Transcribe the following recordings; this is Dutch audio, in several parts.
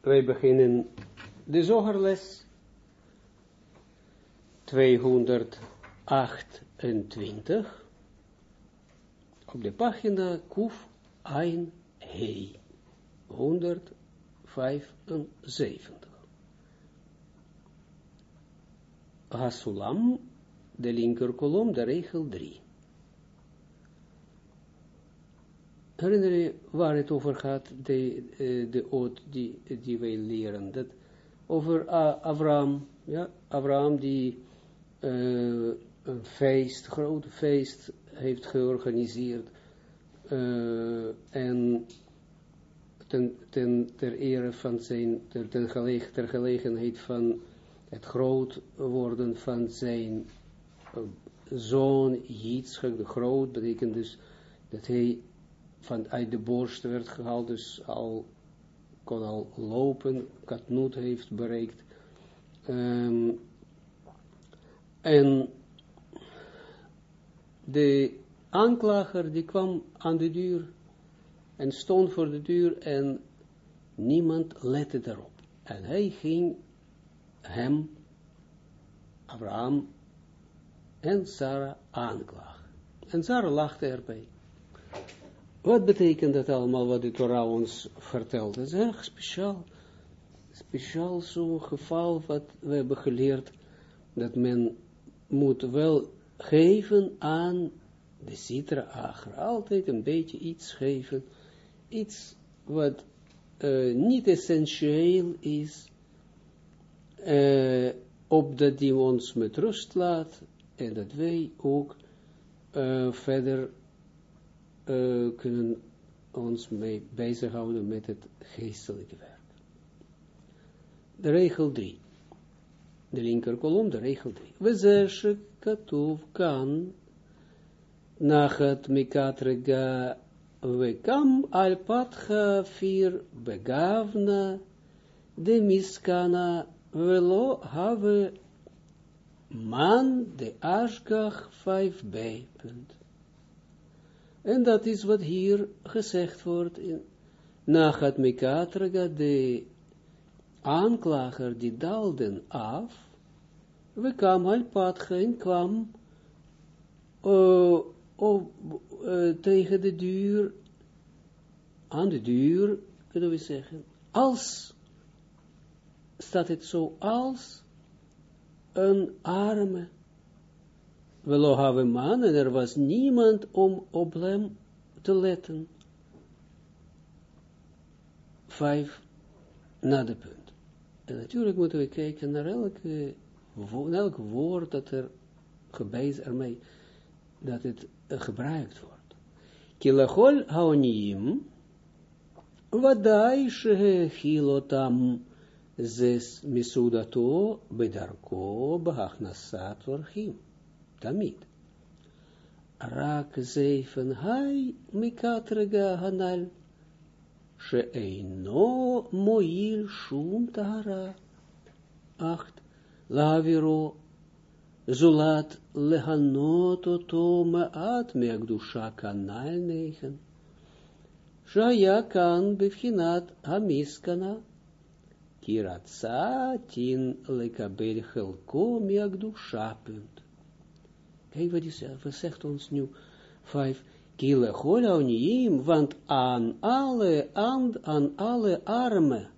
Wij beginnen de zogerles 228 op de pagina Kuf Ein Hei 175. Hasulam, de linker kolom, de regel 3. Herinner je waar het over gaat, de, uh, de oot die, die wij leren, dat over Abraham, ja, Abraham die uh, een feest, groot feest heeft georganiseerd, en ten, ten, ter ere van zijn, ter, ten ter gelegenheid van het groot worden van zijn zoon Yitzchak, de groot, betekent dus dat hij vanuit de borst werd gehaald, dus al kon al lopen, katnoot heeft bereikt. Um, en de aanklager die kwam aan de deur en stond voor de deur en niemand lette daarop. En hij ging hem, Abraham en Sarah aanklagen. En Sarah lachte erbij. Wat betekent dat allemaal wat de Torah ons vertelt? Dat is echt speciaal. Speciaal zo'n geval wat we hebben geleerd, dat men moet wel geven aan de citra agra. Altijd een beetje iets geven. Iets wat uh, niet essentieel is, uh, opdat die ons met rust laat en dat wij ook uh, verder uh, kunnen ons mee bezighouden met het geestelijke werk. De regel 3. De linker kolom, de regel 3. We zeggen, katuv kan, nachat mikatrega vekam al patcha fir begavna, de miskana velo have man de ashgach 5b. Punt. En dat is wat hier gezegd wordt in Nachat Mekatraga, de aanklager die daalden af, we kwamen al pad en kwam uh, uh, tegen de duur, aan de duur, kunnen we zeggen, als, staat het zo, als een arme, Velo have man, en er was niemand om op hem te letten. Vijf, na de punt. En natuurlijk moeten we kijken naar elke, elk woord dat er gebeis ermee, dat het gebruikt wordt. Kilachol haoniem, wadai shehilotam zes misudato bedarko vorchim. Tamid. Raak zeven hai mikatrega hanal. Sheeino moil shum tara. Acht. Laviro. Zulat lehanot oto maat meagdusha kanal negen. Bevchinat hamiskana. Kiratsa tin lekabel chelko meagdusha punt. Kijk wat hij zegt ons nu, vijf, kile cholauniem, want aan alle, aan, aan alle armen,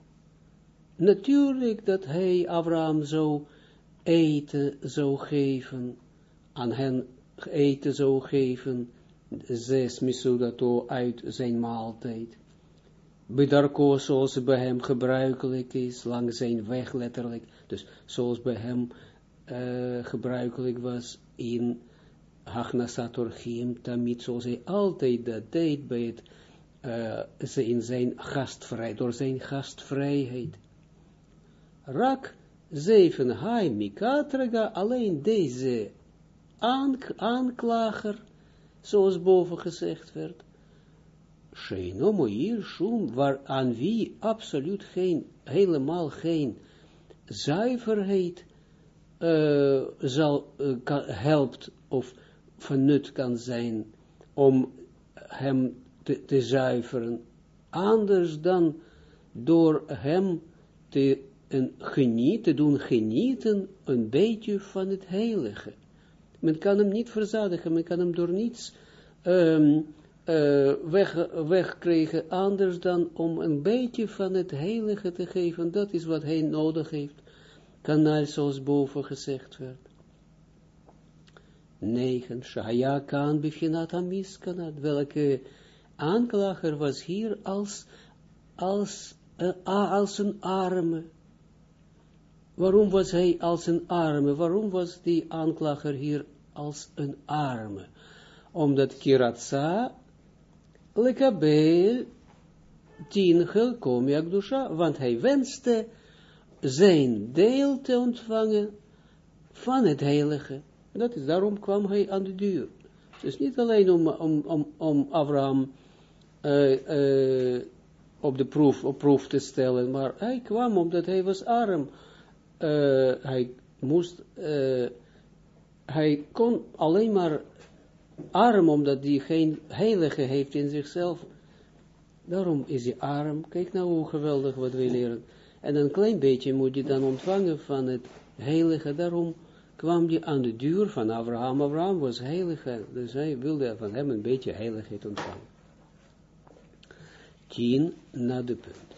natuurlijk dat hij Abraham zou eten zou geven, aan hen eten zou geven, zes misudato uit zijn maaltijd. Bedarko zoals bij hem gebruikelijk is, langs zijn weg letterlijk, dus zoals bij hem uh, gebruikelijk was in Hachnasatorchim, tamid, zoals hij altijd dat deed bij het, uh, in zijn gastvrijheid, door zijn gastvrijheid. Rak zeven hai mikatraga, alleen deze aank aanklager, zoals boven gezegd werd, Sheino moir shum, waar aan wie absoluut geen, helemaal geen zuiverheid uh, zal, kan, helpt of van nut kan zijn om hem te, zuiveren, anders dan door hem te, een te doen genieten een beetje van het heilige. Men kan hem niet verzadigen, men kan hem door niets um, uh, weg, wegkrijgen, anders dan om een beetje van het heilige te geven. Dat is wat hij nodig heeft. Kanaal zoals boven gezegd werd. 9. Shaya kan beginat amiskanat. Welke aanklager was hier als, als, uh, als een arme. Waarom was hij als een arme? Waarom was die aanklager hier als een arme? Omdat Kiratsa lekabel tien gelkom yakdusha, want hij wenste zijn deel te ontvangen van het heilige. Dat is, daarom kwam hij aan de deur. Dus niet alleen om, om, om, om Abraham uh, uh, op de proef, op proef te stellen, maar hij kwam omdat hij was arm. Uh, hij moest, hij kon alleen maar arm, omdat hij geen heilige heeft in zichzelf. Daarom is hij arm. Kijk nou hoe geweldig wat wij leren. En een klein beetje moet je dan ontvangen van het heilige. Daarom kwam hij aan de deur van Abraham. Abraham was heilige, dus hij wilde van hem een beetje heiligheid ontvangen. Tien na de punt.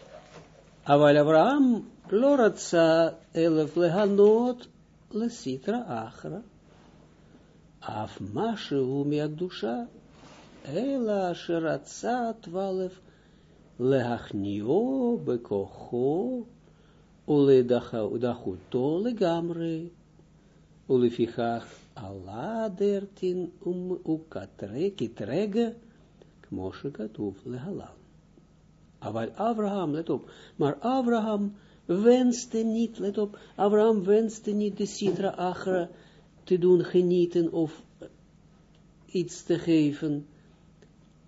Aval Abraham loratsa elef lehanot lesitra achra. Af mashu miakdusha, ela sheratsa twalef lehachnio bekocho uledachuto legamre ulefichach ala dertin um ukatrege kmoshe katuf lehalam. Maar Abraham, let op, maar Abraham wenste niet, let op, Abraham wenste niet de Sitra Achra te doen genieten of iets te geven,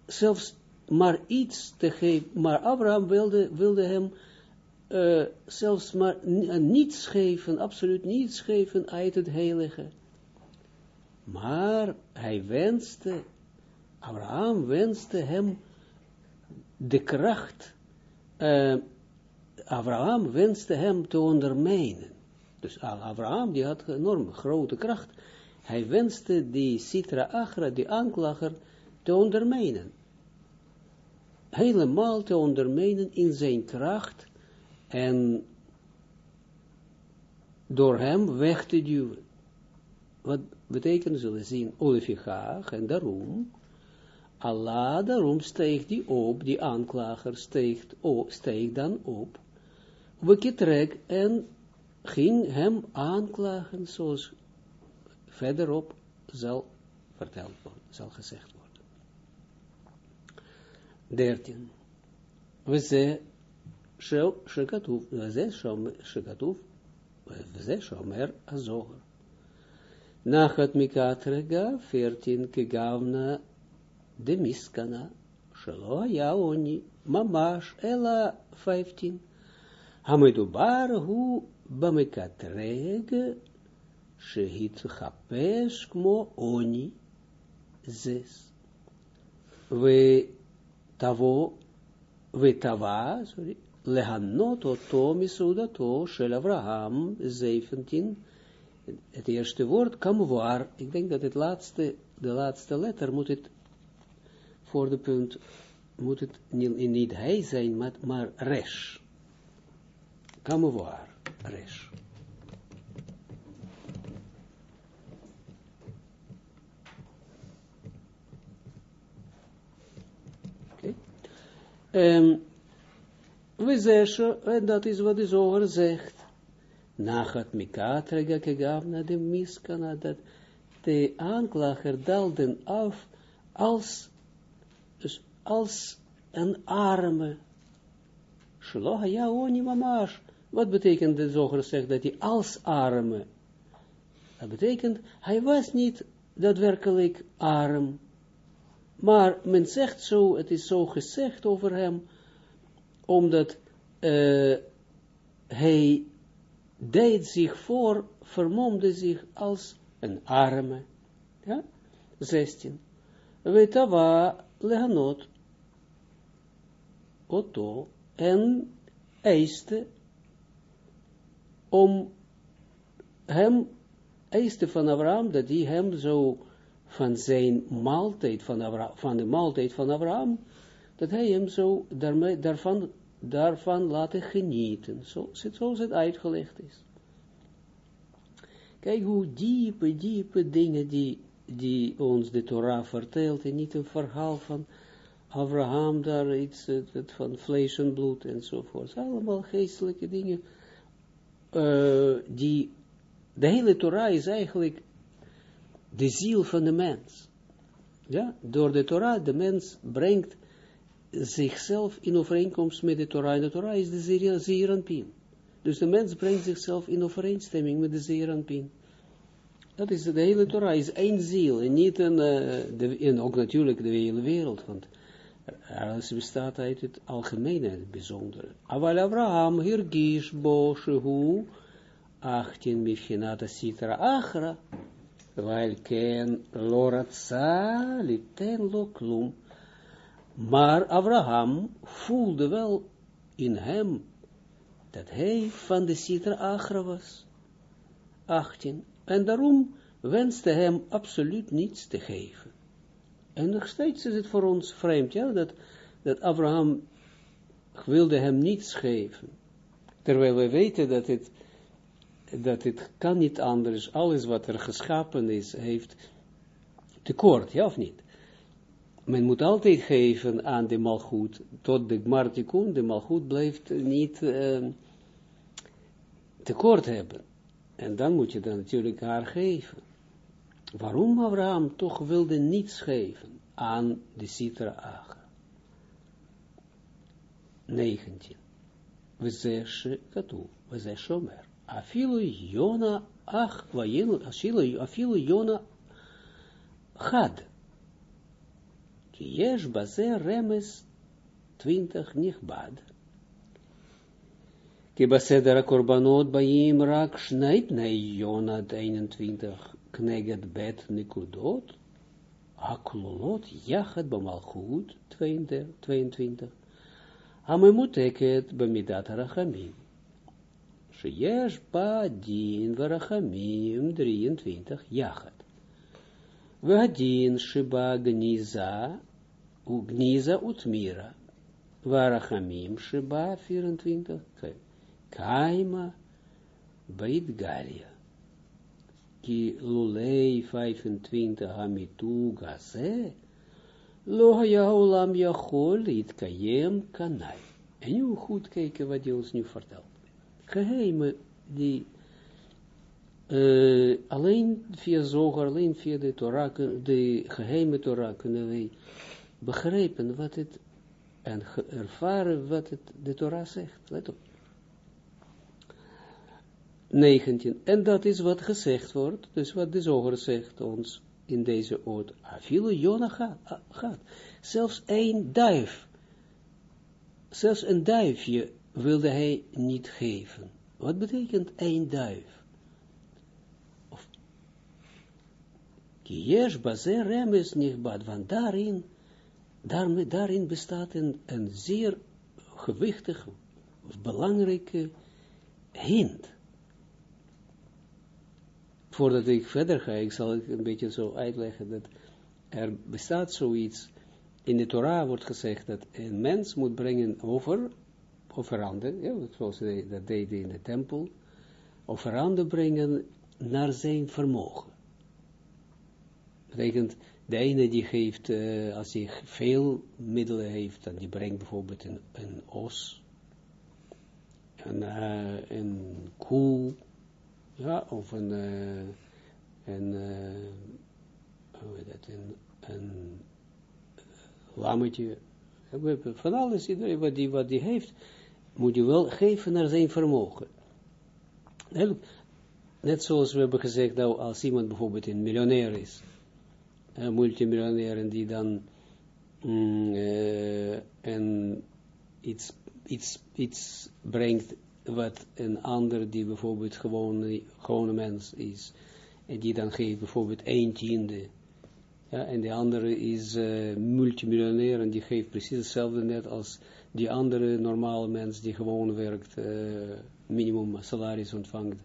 zelfs maar iets te geven, maar Abraham wilde, wilde hem uh, zelfs maar niets geven, absoluut niets geven uit het heilige. Maar hij wenste, Abraham wenste hem de kracht, uh, Abraham wenste hem te ondermijnen. Dus Abraham, die had enorm grote kracht. Hij wenste die Sitra Achra, die aanklager, te ondermijnen. Helemaal te ondermijnen in zijn kracht en door hem weg te duwen. Wat betekent, zullen zien, Olefichach, en daarom, Allah, daarom steeg die op, die aanklager steeg, op, steeg dan op, trek en ging hem aanklagen, zoals verderop zal verteld worden, zal gezegd worden. 13. We ze shekatuf, we ze shekatuf, we ze shomer azoger. Nachat mikatrega, 14, kegavna de miskana, shelo ja oni, mamash, ela 15. Hamedubar hu במקטרג שהתחפש כמו עוני זס. ותבוא, ותבע, Lehan, no, to, oto misudato shel Avraham, 17, het eerste woord, kamwaar, ik denk dat het laatste, de laatste letter moet het, voor de punt, moet het niet, hij zijn, maar, maar resh. Kamwaar, resh. Oké. Okay we zeggen, en dat is wat de zoger zegt, nachat mikatrega kegavna de miskana, dat de aanklager dalden af als, dus als een arme, shloha ja oni mamash, wat betekent de zoger zegt dat hij als arme? Dat betekent, hij was niet daadwerkelijk arm. Maar men zegt zo, het is zo gezegd over hem, omdat uh, hij deed zich voor, vermomde zich als een arme. Ja? 16. Wetava lehanot, Otto, en eiste om hem, eiste van Abraham, dat hij hem zo van zijn maaltijd van, Abraham, van de maaltijd van Abraham, dat hij hem zo daarmee, daarvan, daarvan laten genieten, zo, zoals het uitgelegd is. Kijk hoe diepe, diepe dingen die, die ons de Torah vertelt, en niet een verhaal van Abraham daar iets het, van vlees en bloed enzovoort. Allemaal geestelijke dingen, uh, die, de hele Torah is eigenlijk de ziel van de mens. Ja, door de Torah, de mens brengt zichzelf in overeenkomst met de Torah. En de Torah is de Zeeranpin. Dus de mens brengt zichzelf in overeenstemming met de Zeeranpin. Dat is de hele Torah, is één ziel. En niet een, uh, de, en ook natuurlijk de hele wereld. Want alles bestaat uit het algemene, het bijzondere. Aval Abraham hirgish bo shehu 18 mifchinata sitra achra. Weil ken loratsa liten lo klum. Maar Abraham voelde wel in hem dat hij van de Sitra Achra was. 18. En daarom wenste hem absoluut niets te geven. En nog steeds is het voor ons vreemd, ja, dat, dat Abraham wilde hem niets geven. Terwijl we weten dat het, dat het kan niet anders, alles wat er geschapen is, heeft tekort, ja of niet? Men moet altijd geven aan de malgoed, tot de martikun, de malgoed blijft niet uh, tekort hebben. En dan moet je dan natuurlijk haar geven. Waarom Abraham toch wilde niets geven aan de Sitra Agra? 19. We zeggen katu, we shomer. Afilu Jona ach, afilu Jona had. Yesh baze remes 20 nichbad. Ki baseder korbanot baim rak sneit nei Jona 21 kneget bet nikudot. Aklolot jachet bamalchut 22. Hamemuteket bamidat rachamim. Sheyesh ba din varachamim 23 jachet. Vahadin shiba gniza Ugniza utmira. Varachamim Sheba 24. Kaima Beit Galia. Ki lulei 25 hamitu gaze. Lo olam yachol itkayem kanai. En nu goed kijken wat hij ons nu vertelt. Geheimen die uh, alleen via zoger, alleen via de Torah, de geheime Torah kunnen wij begrijpen wat het, en ervaren wat het de Torah zegt. Let op. 19. En dat is wat gezegd wordt, dus wat de zoger zegt ons in deze oot. Afile Jona gaat. Zelfs één duif, zelfs een duifje wilde hij niet geven. Wat betekent één duif? Of, Kiesh bazer remes niet want daarin daarmee, daarin bestaat een, een zeer gewichtig, belangrijke hint. Voordat ik verder ga, ik zal het een beetje zo uitleggen, dat er bestaat zoiets, in de Torah wordt gezegd dat een mens moet brengen over, offeranden, ja, zoals hij dat deed in de tempel, offeranden brengen naar zijn vermogen. Betekent, de ene die geeft, uh, als hij veel middelen heeft, dan die brengt bijvoorbeeld een, een os, een, uh, een koe, ja, of een, uh, hoe heet dat, een, een lammetje, van alles, iedereen wat die, wat die heeft, moet je wel geven naar zijn vermogen. Net zoals we hebben gezegd, nou, als iemand bijvoorbeeld een miljonair is, multimiljonairen die dan mm, uh, en iets, iets, iets brengt wat een ander die bijvoorbeeld gewoon gewone mens is, en die dan geeft bijvoorbeeld een tiende, ja, en de andere is uh, multimiljonair en die geeft precies hetzelfde net als die andere normale mens die gewoon werkt, uh, minimum salaris ontvangt,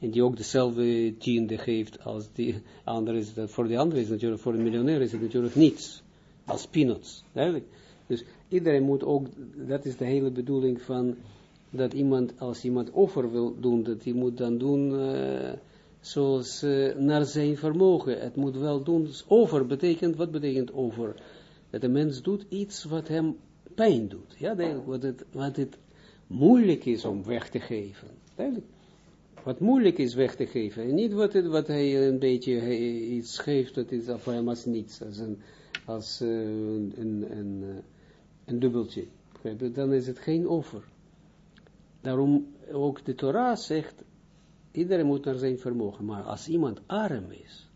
en die ook dezelfde tiende geeft als die andere is, dat voor de andere is natuurlijk, voor de miljonair is het natuurlijk niets, als peanuts, duidelijk. Dus iedereen moet ook, dat is de hele bedoeling van, dat iemand, als iemand offer wil doen, dat hij moet dan doen, uh, zoals uh, naar zijn vermogen. Het moet wel doen, dus over betekent, wat betekent over? Dat de mens doet iets wat hem pijn doet. Ja, wat het, wat het moeilijk is om weg te geven. Duidelijk. Wat moeilijk is weg te geven. En niet wat, wat hij een beetje iets geeft, dat is voor hem als niets. Als een, als, uh, een, een, een, een dubbeltje. Dan is het geen offer. Daarom ook de Torah zegt, iedereen moet naar zijn vermogen. Maar als iemand arm is,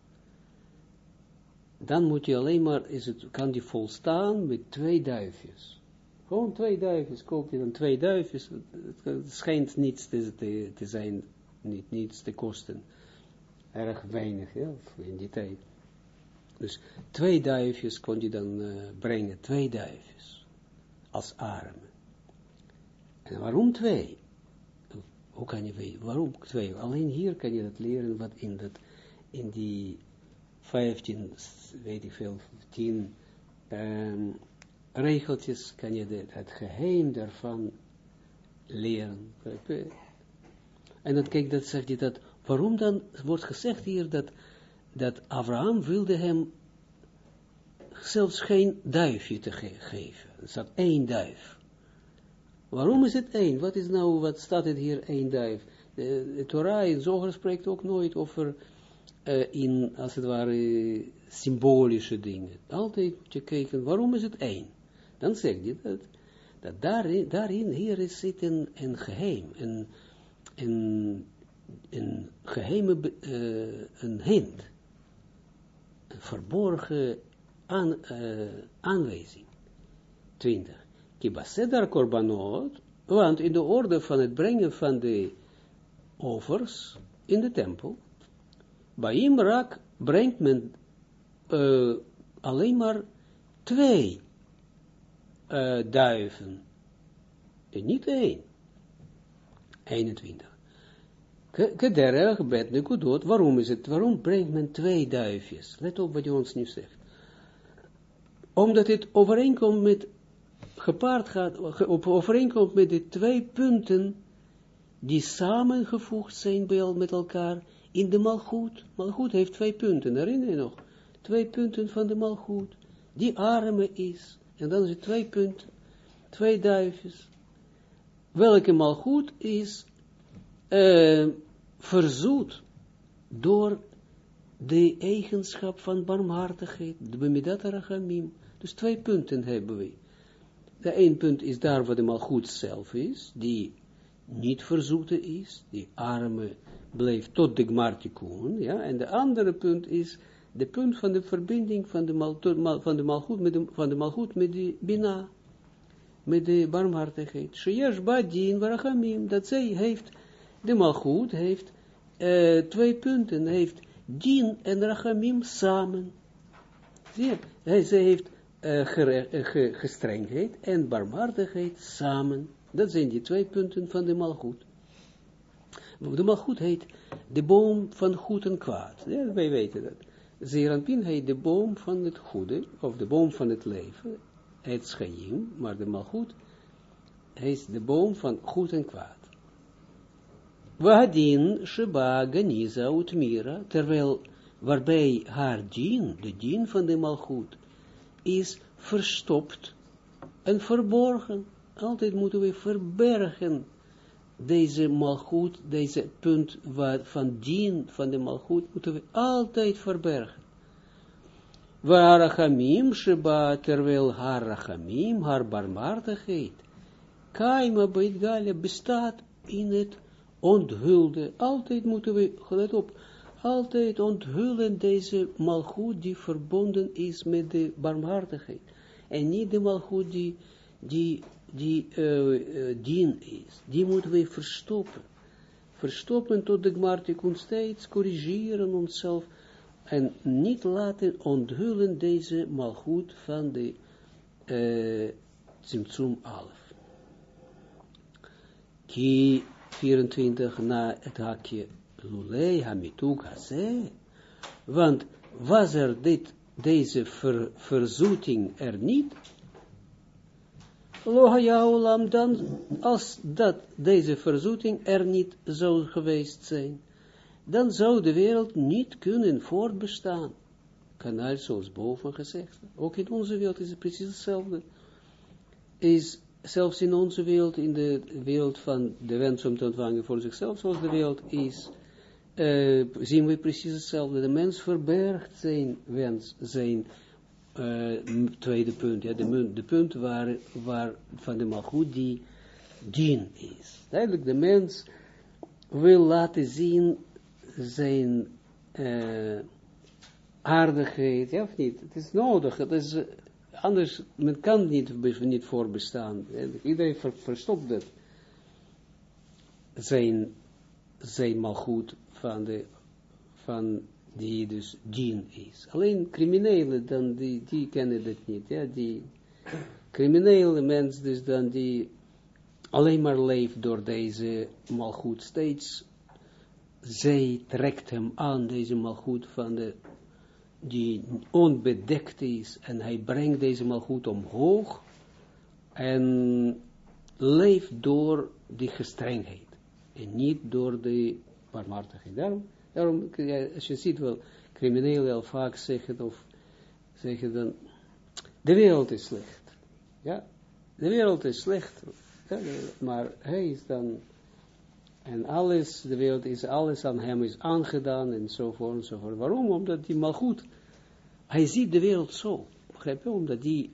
dan moet je alleen maar, is het, kan die volstaan met twee duifjes. Gewoon twee duifjes, koop je dan twee duifjes. Het, schijnt niets te, te, zijn, niet, niets te kosten. Erg weinig, ja, in die tijd. Dus twee duifjes kon je dan uh, brengen, twee duifjes, als arm. En waarom twee? Hoe kan je weten, waarom twee? Alleen hier kan je dat leren, wat in, dat, in die 15, weet ik veel, 10 um, regeltjes kan je de, het geheim daarvan leren. En dan kijk, dat zegt hij dat, waarom dan wordt gezegd hier dat, dat Abraham wilde hem zelfs geen duifje te ge geven. Er staat één duif. Waarom is het één? Wat is nou, wat staat het hier één duif? De, de Torah in Zoger spreekt ook nooit over uh, in, als het ware, symbolische dingen. Altijd moet je kijken, waarom is het één? Dan zeg je dat, dat daarin, daarin hier is zit een, een geheim, een, een, een geheime, uh, een hint, een verborgen aan, uh, aanwijzing. 20. Kibasedar korbanot, want in de orde van het brengen van de offers in de tempel, bij Imrak brengt men uh, alleen maar twee duiven. En niet één. 21. Kederig bet nekudot. Waarom is het? Waarom brengt men twee duifjes? Let op wat je ons nu zegt. Omdat het overeenkomt met gepaard gaat, overeenkomt met de twee punten die samengevoegd zijn bij, met elkaar in de malgoed. Malgoed heeft twee punten, herinner je nog? Twee punten van de malgoed, die arme is. En dan is twee punten, twee duifjes. Welke malgoed is uh, verzoet door de eigenschap van barmhartigheid, de bemidat rachamim. Dus twee punten hebben we. De één punt is daar waar de malgoed zelf is, die niet verzoeten is, die arme bleef tot de gmartikun, ja, en de andere punt is de punt van de verbinding van de, mal, malgoed met de, van de malgoed met de bina, met de barmhartigheid. Sheyesh badin dat zij heeft, de malgoed heeft uh, twee punten, heeft din en rachamim samen. Zie je, zij heeft uh, gestrengheid en barmhartigheid samen. Dat zijn die twee punten van de malgoed. De malgoed heet de boom van goed en kwaad. Ja, wij weten dat. Zeranpin heet de boom van het goede, of de boom van het leven, het schaim, maar de malgoed heet de boom van goed en kwaad. Wahadin Sheba Ganiza Utmira, terwijl waarbij haar dien, de dien van de malgoed, is verstopt en verborgen. Altijd moeten we verbergen deze malgoed, deze punt van dien van de malgoed, moeten we altijd verbergen. Waar rachamim sheba, terwijl haar rachamim, haar barmhartigheid, kaima beitgalia bestaat in het onthulde. Altijd moeten we, let op, altijd onthullen deze malgoed die verbonden is met de barmhartigheid. En niet de malgoed die, die die dien is, die moeten we verstoppen. Verstoppen tot de gmartikun steeds corrigeren onszelf en niet laten onthullen deze malgoed van de uh, Zimtzum Alef. ki 24 na het hakje lulei hamituk haze, want was er dit, deze ver, verzoeting er niet, Loha dan, als dat, deze verzoeting er niet zou geweest zijn, dan zou de wereld niet kunnen voortbestaan. Kanaal zoals boven gezegd. Ook in onze wereld is het precies hetzelfde. Is zelfs in onze wereld, in de wereld van de wens om te ontvangen voor zichzelf, zoals de wereld is, uh, zien we precies hetzelfde. De mens verbergt zijn wens, zijn uh, tweede punt, ja, de, de punt waar, waar van de malgoed die dien is. Duidelijk, de mens wil laten zien zijn uh, aardigheid, ja of niet? Het is nodig, het is, anders, men kan niet, niet voorbestaan. Iedereen ver, verstopt het. Zijn, zijn malgoed van de, van die dus dien is. Alleen criminelen, dan die, kennen dat niet, ja, die criminele mens, dus dan die alleen maar leeft door deze malgoed, steeds zij trekt hem aan, deze malgoed van de, die onbedekt is, en hij brengt deze malgoed omhoog, en leeft door die gestrengheid, en niet door de barmhartigheid. Daarom als je ziet wel, criminelen al vaak zeggen, of zeggen dan, de wereld is slecht. Ja, de wereld is slecht, maar hij is dan, en alles, de wereld is, alles aan hem is aangedaan, enzovoort, enzovoort. Waarom? Omdat hij maar goed, hij ziet de wereld zo, begrijp je? Omdat hij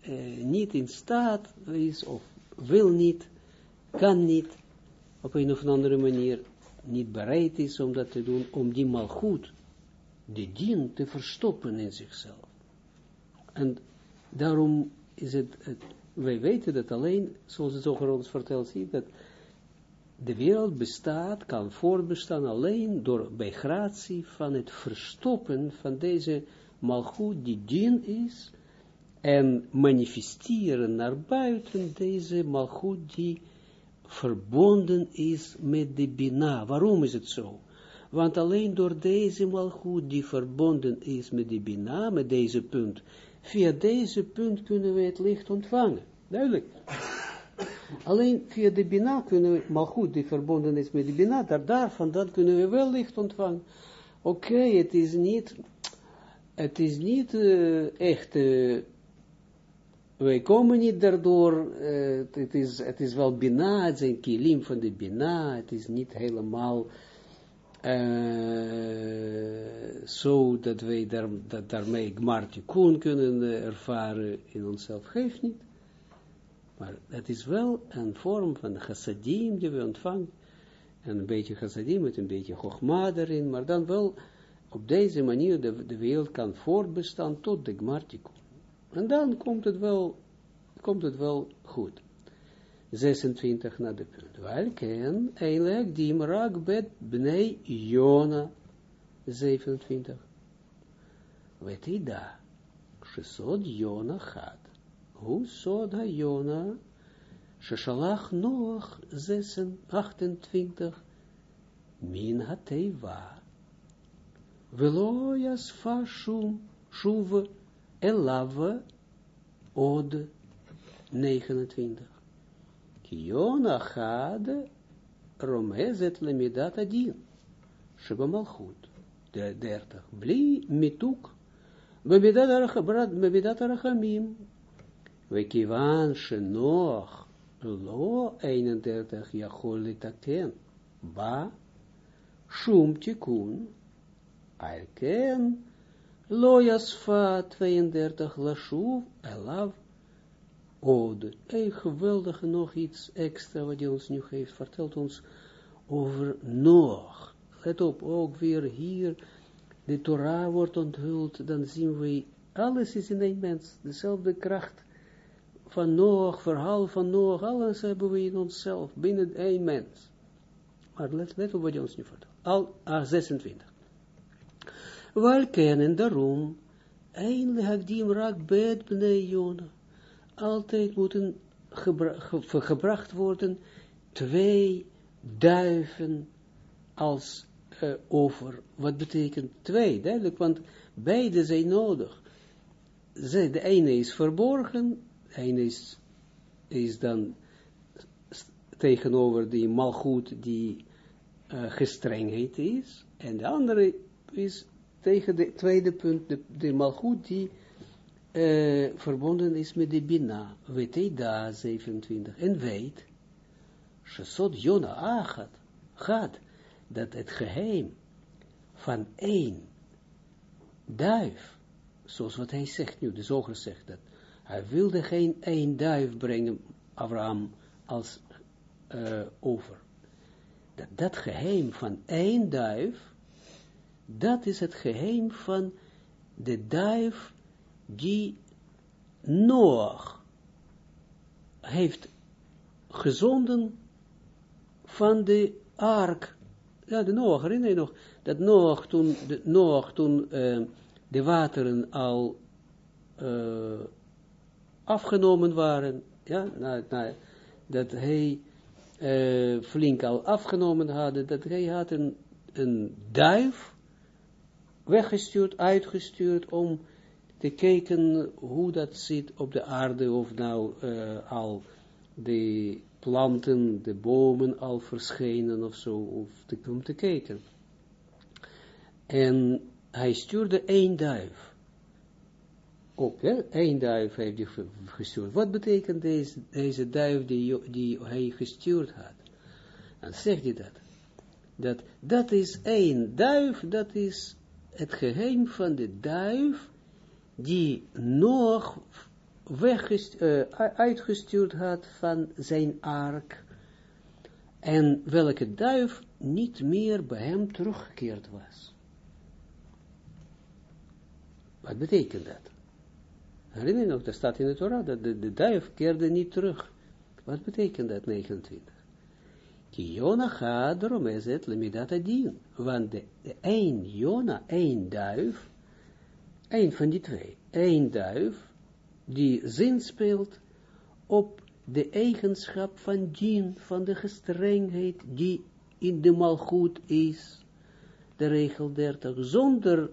eh, niet in staat is, of wil niet, kan niet, op een of andere manier, niet bereid is om dat te doen, om die mal goed, de dien te verstoppen in zichzelf. En daarom is het, het wij weten dat alleen, zoals het ook ons vertelt, zie dat de wereld bestaat, kan voortbestaan alleen door, bij gratie van het verstoppen van deze malgoed die dien is, en manifesteren naar buiten deze malgoed die verbonden is met de Bina. Waarom is het zo? Want alleen door deze malgoed die verbonden is met de Bina, met deze punt, via deze punt kunnen we het licht ontvangen. Duidelijk. Alleen via de Bina kunnen we, malgoed die verbonden is met de Bina, daar, daarvan dan kunnen we wel licht ontvangen. Oké, het is niet, het is niet uh, echt... Uh, wij komen niet daardoor, uh, het, is, het is wel bina, het zijn kilim van de bina, het is niet helemaal zo dat wij daar, dat daarmee gmartikun kunnen ervaren in onszelf, geeft niet. Maar het is wel een vorm van chassadim die we ontvangen, en een beetje chassadim met een beetje chogma erin, maar dan wel op deze manier de, de wereld kan voortbestaan tot de gmartikun. En dan komt het wel, komt het wel goed. 26 naar de punt. Welken eigenlijk die mrak bet bnei Jona 27. Weet je daar? Shesod Jona gaat. Hoe sod ha Jona? Sheshalach nog 28. Min ha teiva. Velo yasfa shum shuv Elave Od 29. Kiona Chade Romezet Lemidat Adin. Sheba Malchut. 30. Bli mituk. Bebidat Arachamim. Wekivan Shenoch. Lo 31. Yachol Litaken. Ba. Tikun. Alken. Lo Yasfa 32 Lashuv Elav Ode. Een geweldig nog iets extra wat hij ons nu geeft, vertelt ons over nog. Let op, ook weer hier, de Torah wordt onthuld, dan zien we, alles is in één mens, dezelfde kracht van nog, verhaal van nog, alles hebben we in onszelf, binnen één mens. Maar let, let op wat hij ons nu vertelt. Al, ah, 26. Wel kennen daarom, eindelijk hakdim rak bed bnei Jona. Altijd moeten gebra ge gebracht worden twee duiven als uh, over. Wat betekent twee? Duidelijk, want beide zijn nodig. De ene is verborgen, ene is, is dan tegenover die malgoed die uh, gestrengheid is, en de andere is tegen de tweede punt, de, de malgoed die uh, verbonden is met de Bina, weet da 27, en weet, Shesot Jona Achat, gaat, dat het geheim van één duif, zoals wat hij zegt nu, de zoger zegt dat, hij wilde geen één duif brengen, Abraham, als uh, over. Dat, dat geheim van één duif, dat is het geheim van de duif die Noach heeft gezonden van de ark. Ja, de Noach, herinner je nog, dat Noach toen, de, Noach toen uh, de wateren al uh, afgenomen waren, ja, dat hij uh, flink al afgenomen had, dat hij had een, een duif weggestuurd, uitgestuurd, om te kijken hoe dat zit op de aarde, of nou uh, al de planten, de bomen al verschenen of zo, of te, om te kijken. En hij stuurde één duif op, één duif heeft hij gestuurd. Wat betekent deze, deze duif die, die hij gestuurd had? Dan zegt hij dat. Dat, dat is één duif, dat is het geheim van de duif die nog uh, uitgestuurd had van zijn ark en welke duif niet meer bij hem teruggekeerd was. Wat betekent dat? Herinner je nog, dat staat in de Torah, dat de, de duif keerde niet terug. Wat betekent dat, 29? Ki Jona gaat romezet lemidat adin. Want de, de één Jona, één duif, één van die twee, één duif, die zin speelt op de eigenschap van dien, van de gestrengheid die in de malgoed is, de regel 30, zonder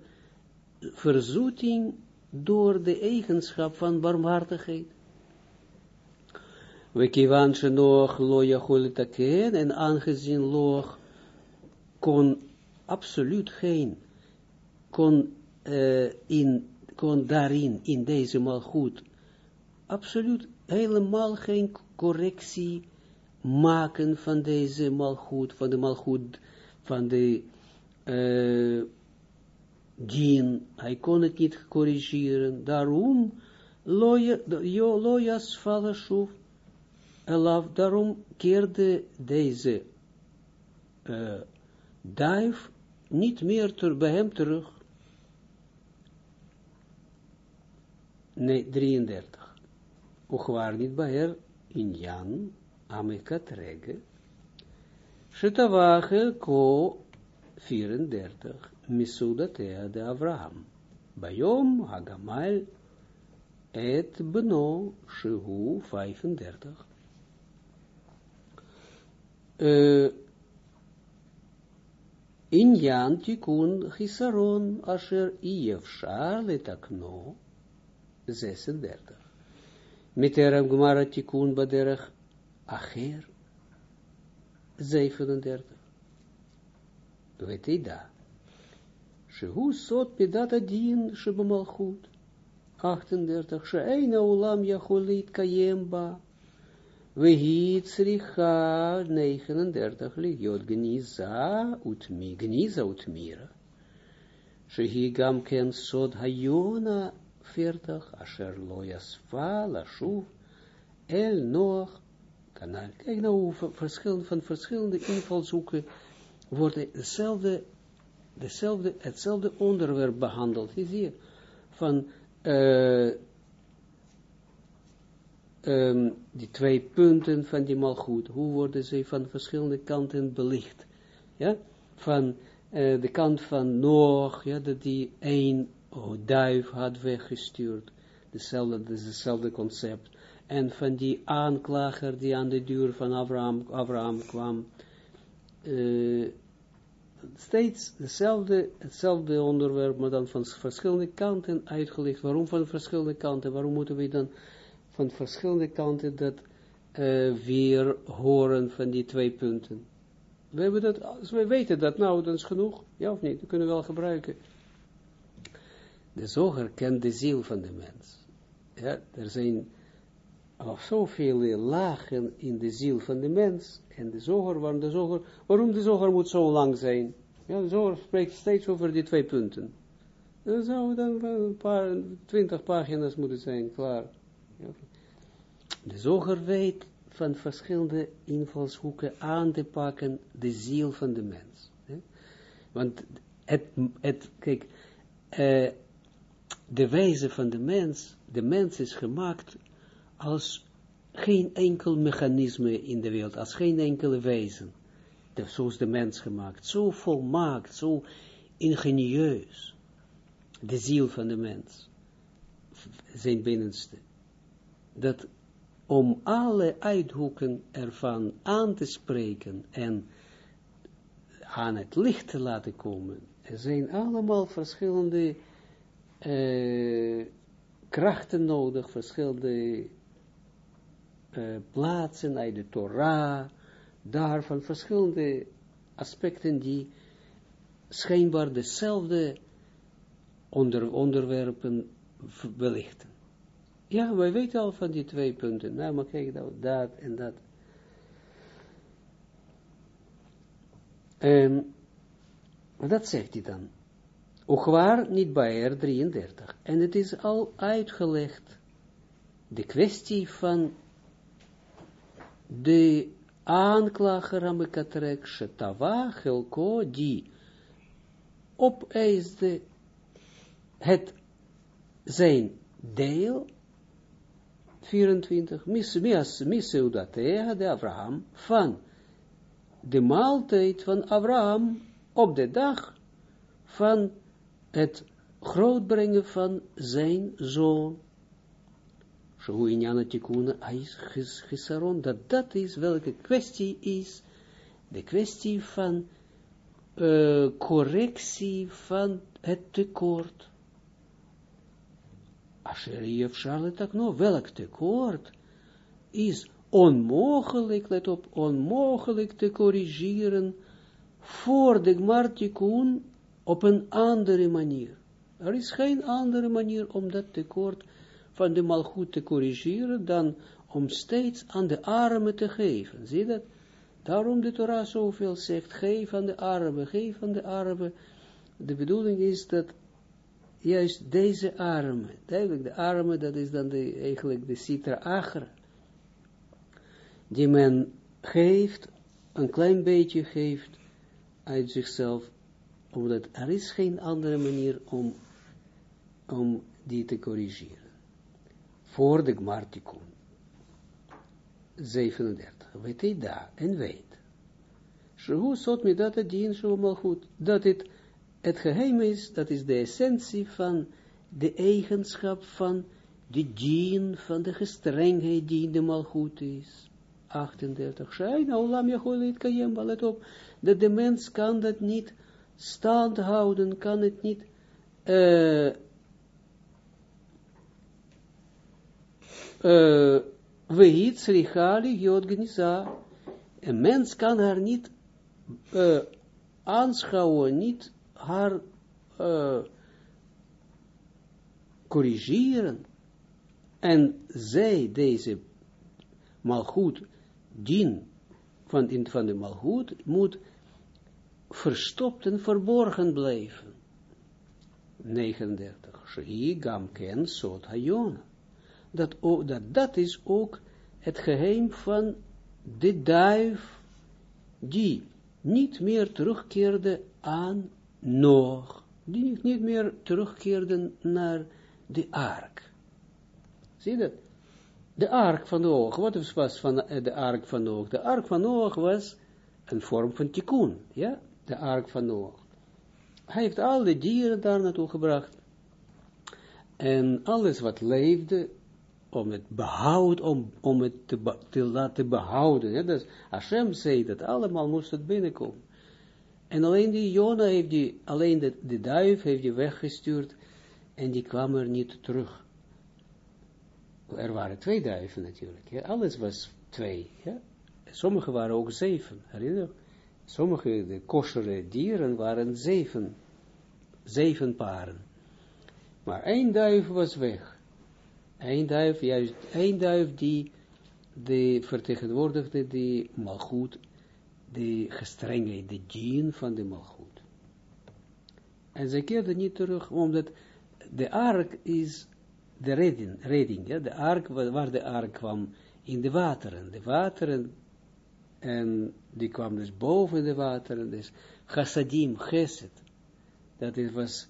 verzoeting door de eigenschap van barmhartigheid. We kiwan nog lo ken en aangezien loog kon absoluut geen, kon, uh, in, kon daarin, in deze malgoed, absoluut helemaal geen correctie maken van deze malgoed, van de malgoed, van de uh, dien, hij kon het niet corrigeren, daarom lojas falashoef elaf, daarom keerde deze uh, duif niet meer ter, bij hem terug. Nee, 33. Uchwaar niet bij haar in Jan, Amekat Rege, Shetavache ko 34. Misudatea de Avraham. Bayom Hagamal et Beno Shehu 35. Uh, Inyan tikun chisaron asher iyefshar letakno 36. Miterem gmara tikun baderach acher 37. Weet je dat? Shehu sot pidat adin shebemalchut. 38. She'eina ulam yacholit kayemba. Vehi tzricha 39. Ligiot gniza utmi, gniza utmira. Shehi gam ken sod hayona 40. Asher lo yasfa lashuv el noach kanaal. Kijk nou hoe verschillende, van verschillende invalshoeken worden hetzelfde hetzelfde onderwerp behandeld. Je ziet van uh, um, die twee punten van die malgoed, hoe worden ze van verschillende kanten belicht. Ja, van uh, de kant van Noach, ja, dat die één oh, duif had weggestuurd, dezelfde, dezelfde concept. en van die aanklager die aan de deur van Abraham, Abraham kwam, uh, steeds hetzelfde, hetzelfde onderwerp, maar dan van verschillende kanten uitgelegd. Waarom van verschillende kanten? Waarom moeten we dan van verschillende kanten dat uh, weer horen van die twee punten? We, hebben dat, als we weten dat, nou, dan is genoeg. Ja of niet? We kunnen wel gebruiken. De zoger kent de ziel van de mens. Ja, er zijn al zoveel lagen in de ziel van de mens. En de zoger, waarom de zoger, waarom de zoger moet zo lang zijn? Ja, de zoger spreekt steeds over die twee punten. Dan zou dan een paar, twintig pagina's moeten zijn, klaar. De zoger weet van verschillende invalshoeken aan te pakken de ziel van de mens. Want het, het kijk, uh, de wijze van de mens, de mens is gemaakt als geen enkel mechanisme in de wereld, als geen enkele wezen, de, zoals de mens gemaakt, zo volmaakt, zo ingenieus, de ziel van de mens, zijn binnenste, dat om alle uithoeken ervan aan te spreken en aan het licht te laten komen, er zijn allemaal verschillende uh, krachten nodig, verschillende uh, plaatsen uit de Torah, daarvan verschillende aspecten die schijnbaar dezelfde onder, onderwerpen belichten. Ja, wij weten al van die twee punten. Nou, maar kijk nou, dat en dat. En wat zegt hij dan? waar niet bij er 33. En het is al uitgelegd, de kwestie van de aanklager Amekatrek Shetava Gelko, die opeisde het zijn deel, 24, Miseudatea de Abraham, van de maaltijd van Abraham op de dag van het grootbrengen van zijn zoon. Zo in Jana Tikkun Gisaron, dat dat is welke kwestie is, de kwestie van uh, correctie van het tekort. Asher Jeff Charlotte no, welk tekort is onmogelijk, let op, onmogelijk te corrigeren voor de Gmartikun op een andere manier. Er is geen andere manier om dat tekort van de malgoed te corrigeren dan om steeds aan de armen te geven. Zie dat? Daarom de Torah zoveel zegt, geef aan de armen, geef aan de armen. De bedoeling is dat juist deze armen, duidelijk de armen, dat is dan de, eigenlijk de citra agra, die men geeft, een klein beetje geeft uit zichzelf, omdat er is geen andere manier om, om die te corrigeren. Voor de Gmartikun. 37. Weet hij daar en weet. Shehu zot me dat het dien zo goed. Dat het, het geheim is, dat is de essentie van de eigenschap van de dien, van de gestrengheid die in de malgoed is. 38. Shai, olam jachol het kayem, let op, dat de mens kan dat niet stand houden, kan het niet uh, Wehit srichali jod Een mens kan haar niet uh, aanschouwen, niet haar uh, corrigeren. En zij, deze malgoed, dien van, van de malgoed, moet verstopt en verborgen blijven. 39. Shei gam ken sot hayona. Dat, dat, dat is ook het geheim van de duif, die niet meer terugkeerde aan nog, die niet meer terugkeerde naar de ark. Zie dat? De ark van Noach, wat was van de ark van Noach? De ark van Noach was een vorm van tikkun, ja? de ark van Noach. Hij heeft alle dieren daar naartoe gebracht. En alles wat leefde, om het behoud, om, om het te, te laten behouden. Ja, dus Hashem zei dat, allemaal moest het binnenkomen. En alleen die Jona heeft die, alleen de, de duif heeft die weggestuurd, en die kwam er niet terug. Er waren twee duiven natuurlijk, alles was twee, ja. Sommige waren ook zeven, herinner? Sommige de kosheren dieren waren zeven, zeven paren. Maar één duif was weg. Eén duif, juist één duif die de vertegenwoordigde die malgoed, de gestrenge, de dien van de malgoed. En zij keerde niet terug, omdat de ark is de redding, redding ja, de ark, waar de ark kwam, in de wateren. De wateren, en die kwam dus boven de wateren, dus chassadim, geset. Dat is, was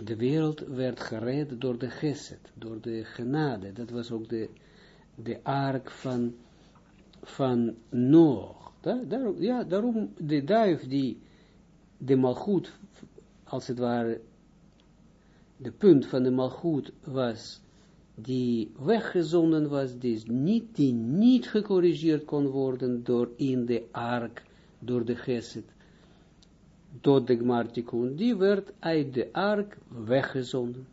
de wereld werd gered door de geset, door de genade. Dat was ook de, de ark van, van Noach. Daar, ja, daarom de duif die de malgoed, als het ware, de punt van de malgoed was, die weggezonden was, die niet, die niet gecorrigeerd kon worden door in de ark, door de geset tot de Gmartikun, die werd uit de ark weggezonden.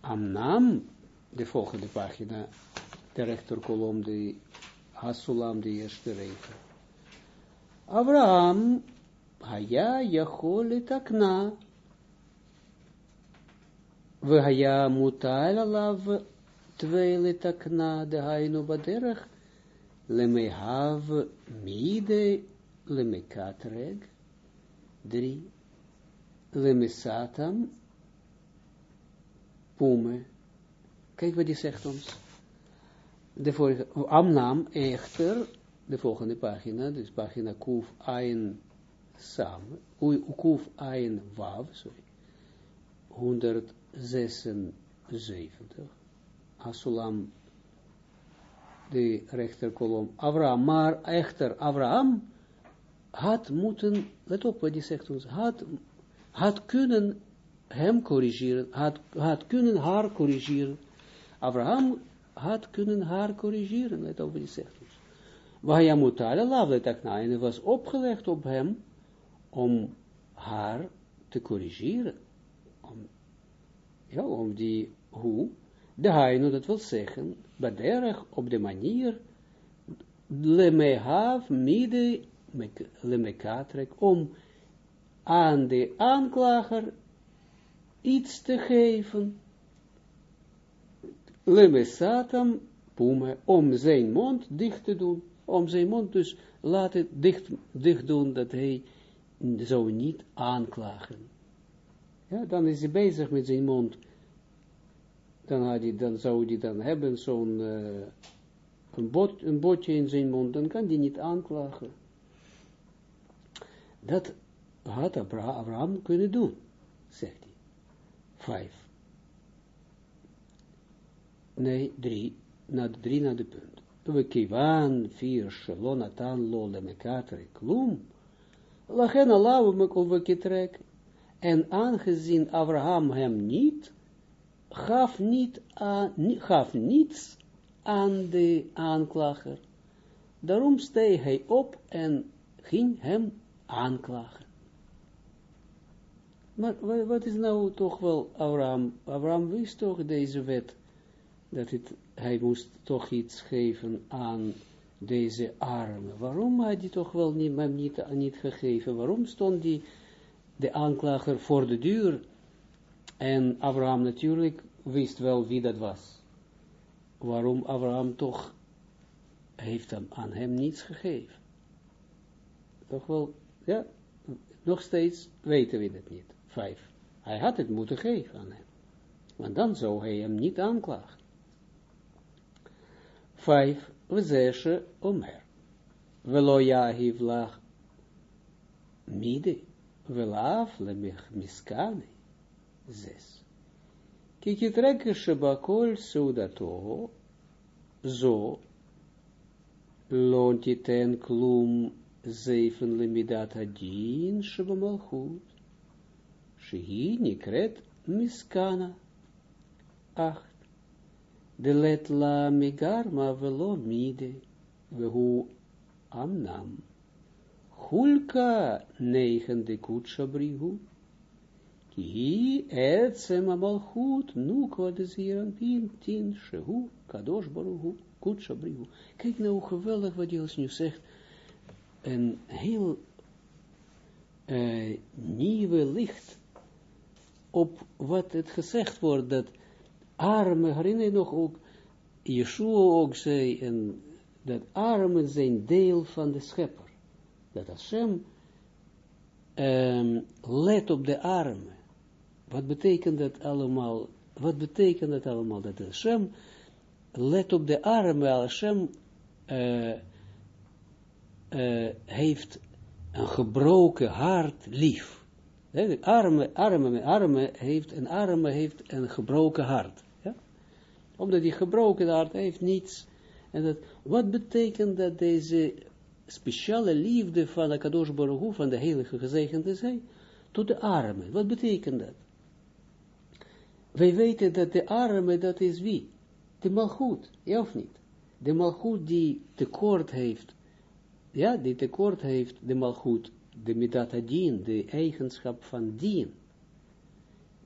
Amnam, de volgende pagina, de rechterkolom, de Hasulam, de eerste regel. Abraham, Haya Yachol etakna, we Haya mutal alav twee letakna, de hainu baderach, lemehav mide lemekatreg, drie, lemesatam, pume. Kijk wat die zegt ons. De vorige, Amnam echter, de volgende pagina, dus pagina Kuf Ein Sam, Kuf Ein Wav, sorry, 176, Asulam, de rechterkolom, Abraham, maar echter Abraham, had moeten, let op wat hij zegt ons, had, had kunnen hem corrigeren, had, had kunnen haar corrigeren. Abraham had kunnen haar corrigeren, let op wat hij zegt ons. En het was opgelegd op hem om haar te corrigeren. Om, ja, om die, hoe? De heino, dat wil zeggen, baderg op de manier, lemehav midden lemekatrek, om aan de aanklager iets te geven, lemesatam pume, om zijn mond dicht te doen, om zijn mond dus laten dicht, dicht doen, dat hij zou niet aanklagen. Ja, dan is hij bezig met zijn mond, dan, had hij, dan zou hij dan hebben zo'n uh, een, een botje in zijn mond, dan kan hij niet aanklagen. Dat had Abraham kunnen doen, zegt hij. Vijf. Nee, drie, naar drie naar de punt. We kiwan vier shalonatan lo lemekatre klum. Lachen Allah we kitrek. En aangezien Abraham hem niet, gaf, niet aan, gaf niets aan de aanklager. Daarom steeg hij op en ging hem aanklagen. Maar wat is nou toch wel Abraham? Abraham wist toch deze wet, dat hij moest toch iets geven aan deze armen. Waarom had hij toch wel niet, hem niet, niet gegeven? Waarom stond die, de aanklager voor de deur? En Abraham natuurlijk wist wel wie dat was. Waarom Abraham toch heeft hem, aan hem niets gegeven? Toch wel nog steeds weten we het niet. Vijf. Hij had het moeten geven aan hem. Want dan zou hij hem niet aanklagen. Vijf. We zeggen omer. Velo yahiv lach mide. Velaf lemich miskane. Zes. Trekke shebakol sudato. Zo. Lontiten klum zeven limidat hadin shebamalchut, shehi nikret miskana, acht. De let la megarma velo mide, vehu amnam. Hulka negen de kutsha brigu, ki etzem amalchut, nukwa de ziran pin, tin, shehu, kadosh baruhu, kutsha brigu. Kijk nou geweldig wat nu zegt, een heel uh, nieuwe licht op wat het gezegd wordt, dat armen, herinner je nog ook, Yeshua ook zei, en dat armen zijn deel van de schepper. Dat Hashem um, let op de armen. Wat betekent dat allemaal? Wat betekent dat allemaal? Dat Hashem let op de armen, Hashem uh, uh, heeft een gebroken hart lief. Arme, arme, arme heeft, een arme heeft een gebroken hart. Ja? Omdat die gebroken hart heeft niets. En dat, wat betekent dat deze speciale liefde van de Baruch van de heilige gezegende zij, tot de arme? Wat betekent dat? Wij weten dat de arme, dat is wie? De malgoed, ja of niet? De malgoed die tekort heeft ja, die tekort heeft, de malgoed, de midatadien, de eigenschap van dien,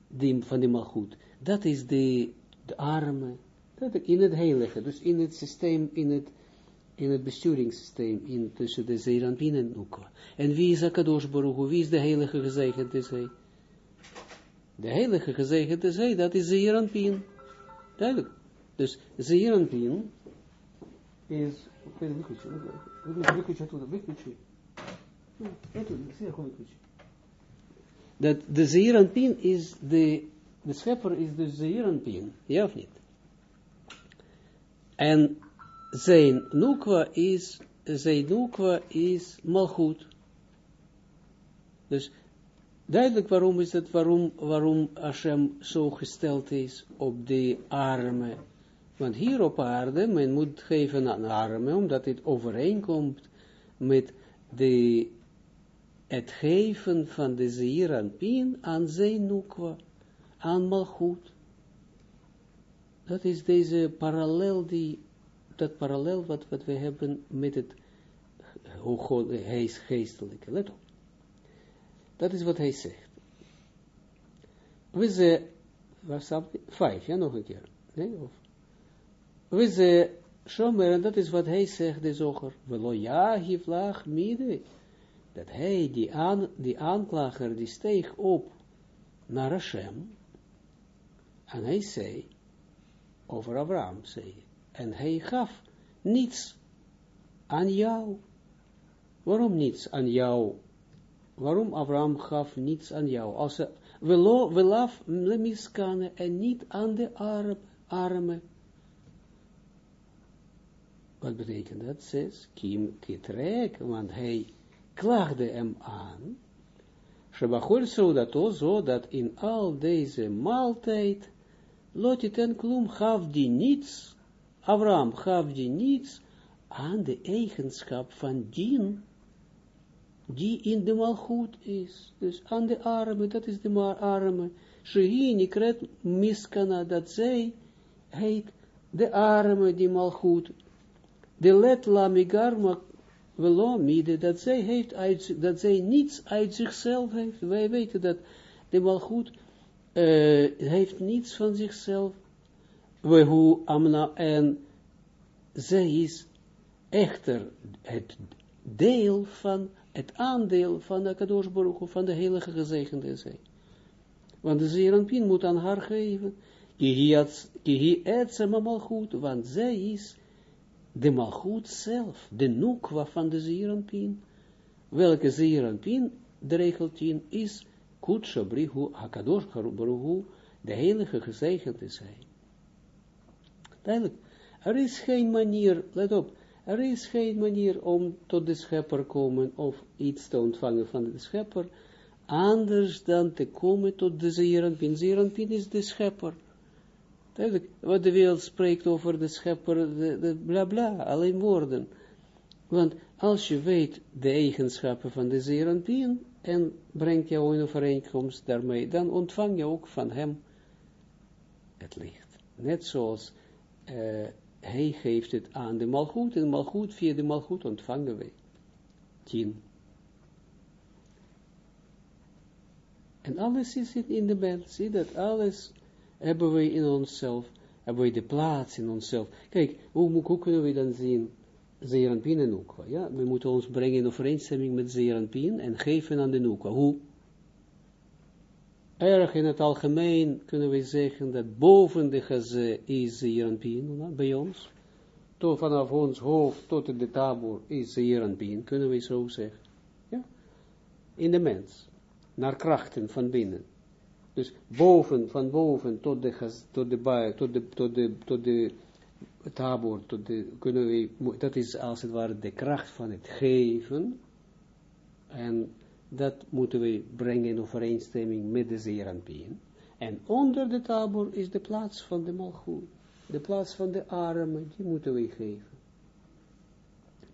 die, van de malgoed, dat is de, de arme, dat, in het heilige, dus in het systeem, in het, in het besturingssysteem, in, tussen de Zeeranpin en Nukwa. En wie is Akadosh Baruch wie is de heilige gezegende zij? De heilige gezegende zij, dat is Zeeranpin. Duidelijk. Dus Zeeranpin is, Выключи оттуда, выключи. Это сверху выключи. Dat de Zeeranpien is de, de schepper is de Zeeranpien, ja of niet? En zijn nukwa is, zijn nukwa is malgoed. Dus duidelijk waarom is het, waarom, waarom Hashem zo gesteld is op de armen want hier op aarde, men moet geven aan armen, omdat het overeenkomt met de, het geven van de zeer en pin aan zijn aan malchut. Dat is deze parallel, die, dat parallel wat, we hebben met het geestelijke. Let op. Dat is wat hij zegt. We zeggen, waar Vijf, ja, nog een keer. Nee, of we ze shomer, en dat is wat hij zegt, de zoger, velo ja, hivlach mide, dat hij, die, aan, die aanklager, die steeg op naar Hashem, en hij zei, over Abraham zei, en hij gaf niets aan jou. Waarom niets aan jou? Waarom Abraham gaf niets aan jou? Als we velaf lemiskane en niet aan de armen. Wat betekent dat? Zes, kim kitrek, want hij klaagde hem aan. Shebachol zo zo dat in al deze maaltijd, lotiten klum gaf die niets, Abraham gaf die niets aan de eigenschap van dien, die in de malgoed is. Dus aan de armen, dat is de maar armen. Shehi nikret miskana, dat zij heet de armen die malgoed de let la migarma velo mide, dat zij heeft dat zij niets uit zichzelf heeft. Wij weten dat de malgoed uh, heeft niets van zichzelf. We hoe amna en zij is echter het deel van, het aandeel van de Kadosh Baruch van de heilige gezegende zij. Want de Zeranpien moet aan haar geven, ki hi malgoed, want zij is de malgoed zelf, de nukwa van de Zeranpin, welke Zeranpin, de regel 10, is Kutsha Brihu Hakadosh Baruhu, de heilige gezegende zij. Duidelijk, er is geen manier, let op, er is geen manier om tot de schepper komen of iets te ontvangen van de schepper, anders dan te komen tot de Zeranpin. Zeranpin is de schepper. Wat de wereld spreekt over de schepper, de, de bla bla, alleen woorden. Want als je weet de eigenschappen van de zeeranpien en brengt jou in overeenkomst daarmee, dan ontvang je ook van hem het licht. net zoals uh, hij geeft het aan de malgoed, en malgoed, via de malgoed ontvangen wij. Tien. En alles is in de mens, zie dat, alles hebben wij in onszelf, hebben wij de plaats in onszelf. Kijk, hoe, kunnen we dan zien, Zeeranpien en Nukwa, ja, we moeten ons brengen in overeenstemming met Zeeranpien en geven aan de Nukwa. Hoe? Erg in het algemeen kunnen we zeggen dat boven de gazé is Zeeranpien, bij ons, tot vanaf ons hoofd tot de tabor is Zeeranpien, kunnen we zo zeggen. Ja? In de mens naar krachten van binnen. Dus boven, van boven tot de, tot de, tot de, tot de, tot de tabor, tot de, kunnen we, dat is als het ware de kracht van het geven. En dat moeten we brengen in overeenstemming met de Zeranpien. En onder de tabor is de plaats van de malgoed. De plaats van de armen, die moeten we geven.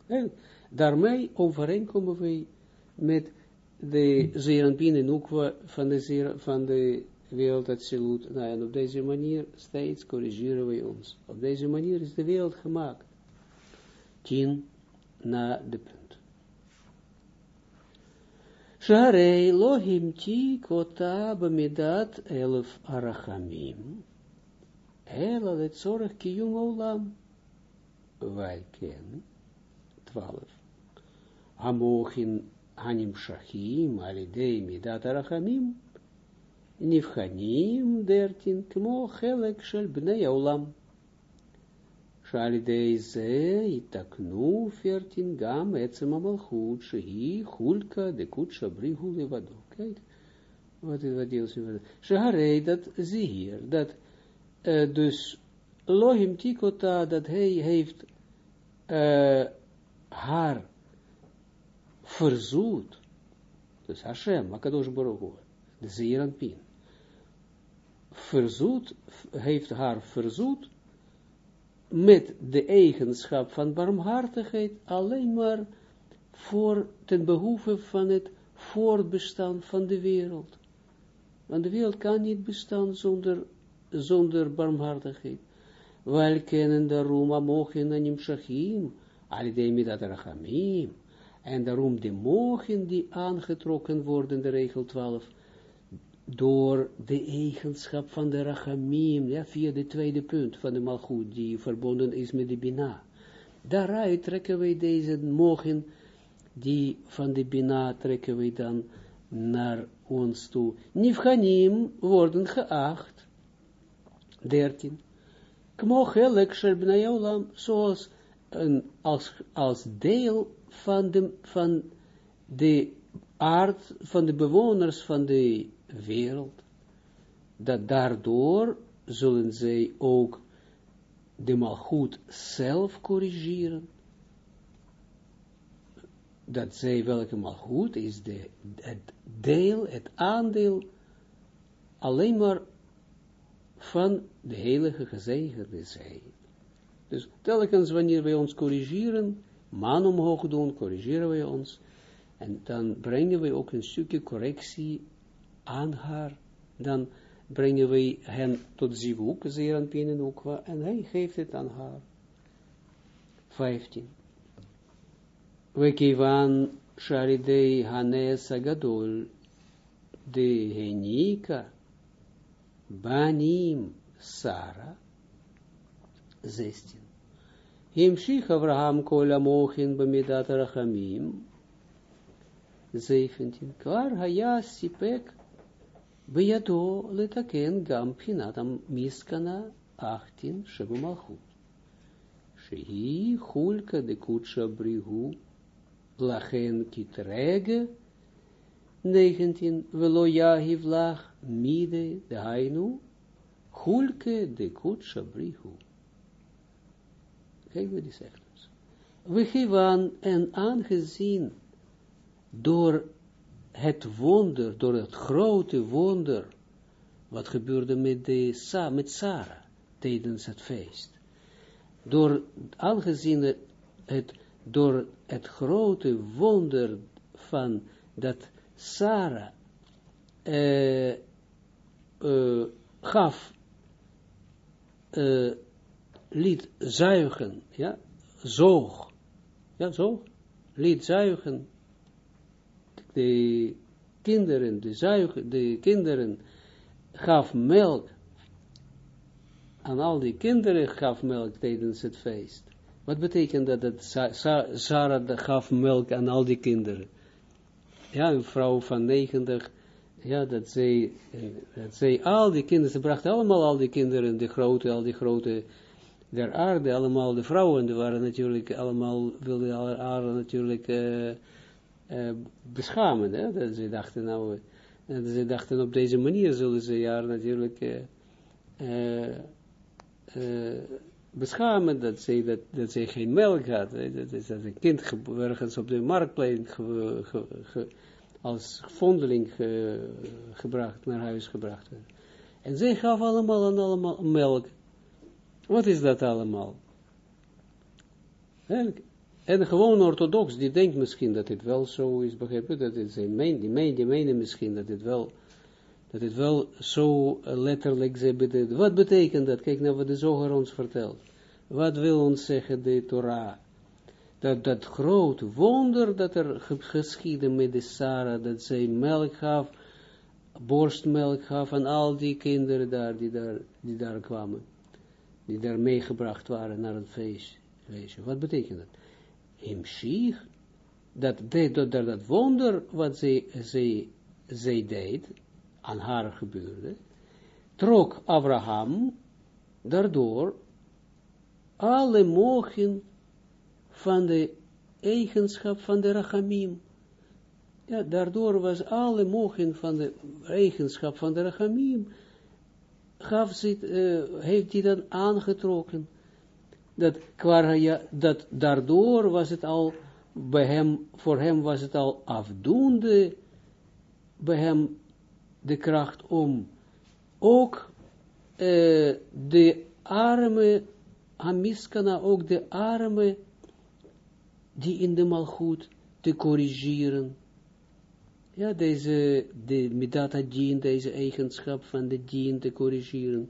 En daarmee overeenkomen we met de Zeranpien en Nukwa van de, van de wereld absoluut. Nou, en op deze manier steeds corrigeren we ons. Op deze manier is de wereld gemaakt. Tien na de punt. Sharei lohim kota bamidat elf arachamim. Ela het zorg kiyum olam. Wij kennen. Twaalf. Hamochin hanim shachim alidei midat arachamim nifchanim dertin kmo chelek shel bnei olam שעל ze itaknu fertin gam etzem amalchut shehi hulka de kutsha brihu levado. Kijk, wat is wat deels in Shaharei, dat zie hier, dat uh, dus lohim tikota, dat hij heeft uh, haar verzoet, dus Hashem, Akadosh Baruch de Zeeranpin, verzoet, heeft haar verzoet, met de eigenschap van barmhartigheid, alleen maar voor ten behoeve van het voortbestaan van de wereld. Want de wereld kan niet bestaan zonder, zonder barmhartigheid. Wij kennen daarom amochen en imshachim, alidei dat rachamim, en daarom de mogen die aangetrokken worden, de regel 12, door de eigenschap van de rachamim, ja, via de tweede punt van de malgoed, die verbonden is met de bina. Daaruit trekken wij deze mogen, die van de bina trekken wij dan naar ons toe. Nifchanim worden geacht. 13. Kmogelek shel zoals een, als, als deel van de, van de aard, van de bewoners van de wereld, dat daardoor zullen zij ook de malgoed zelf corrigeren, dat zij welke malgoed is de, het deel, het aandeel, alleen maar van de heilige gezegende zij. Dus telkens wanneer wij ons corrigeren, man omhoog doen, corrigeren wij ons, en dan brengen we ook een stukje correctie aan haar, dan brengen wij hen tot zivuk, zeer aan en en hij geeft het aan haar. 15. We kivan sharidei hanes agadol de henika banim Sara 16. Himshich Abraham kol amochin bamidat rachamim 17. Klar haya sipek Bejado letaken gam miskana 18 shebu malchut. Shehi hulka de kutsha brihu lachen kitrege 19 velo yahiv mide de hainu hulke de kutsha brihu. Kijk wat die zegt. We geven en aangezien door het wonder, door het grote wonder, wat gebeurde met, de, met Sarah tijdens het feest. Door, aangezien het, door het grote wonder van dat Sarah uh, uh, gaf uh, liet zuigen, ja, zoog, ja, zo, liet zuigen, de kinderen, de zuigen, de kinderen, gaf melk, aan al die kinderen gaf melk tijdens het feest. Wat betekent dat, dat Sarah gaf melk aan al die kinderen? Ja, een vrouw van 90, ja, dat zij, dat zij al die kinderen, ze brachten allemaal al die kinderen, de grote, al die grote der aarde, allemaal de vrouwen, die waren natuurlijk allemaal, wilden alle aarde natuurlijk uh, uh, beschamen, hè? dat ze dachten nou, uh, ze dachten op deze manier zullen ze haar natuurlijk beschamen, dat ze, dat, dat geen melk had, dat is dat een kind ergens op de marktplein als vondeling gebracht, naar huis gebracht werd. En zij gaf allemaal en allemaal melk. Wat is dat allemaal? En gewoon orthodox, die denkt misschien dat het wel zo is, begrijp je, dat zijn die, meen, die menen misschien dat het wel, dat het wel zo letterlijk ze. Wat betekent dat? Kijk naar wat de zoger ons vertelt. Wat wil ons zeggen de Torah? Dat dat grote wonder dat er geschiedde met de Sarah, dat zij melk gaf, borstmelk gaf aan al die kinderen daar, die daar, die daar kwamen die daar meegebracht waren naar het feestje. Wat betekent dat? Himshich, dat, deed, dat, dat wonder wat zij, zij, zij deed, aan haar gebeurde, trok Abraham daardoor alle mogen van de eigenschap van de rachamim. Ja, daardoor was alle mogen van de eigenschap van de rachamim gaf ze, uh, heeft hij dan aangetrokken. Dat, dat daardoor was het al, bij hem, voor hem was het al afdoende, bij hem de kracht om ook uh, de arme, Hamiskana, ook de arme, die in de malgoed te corrigeren ja, deze, de midata dien, deze eigenschap van de dien te corrigeren,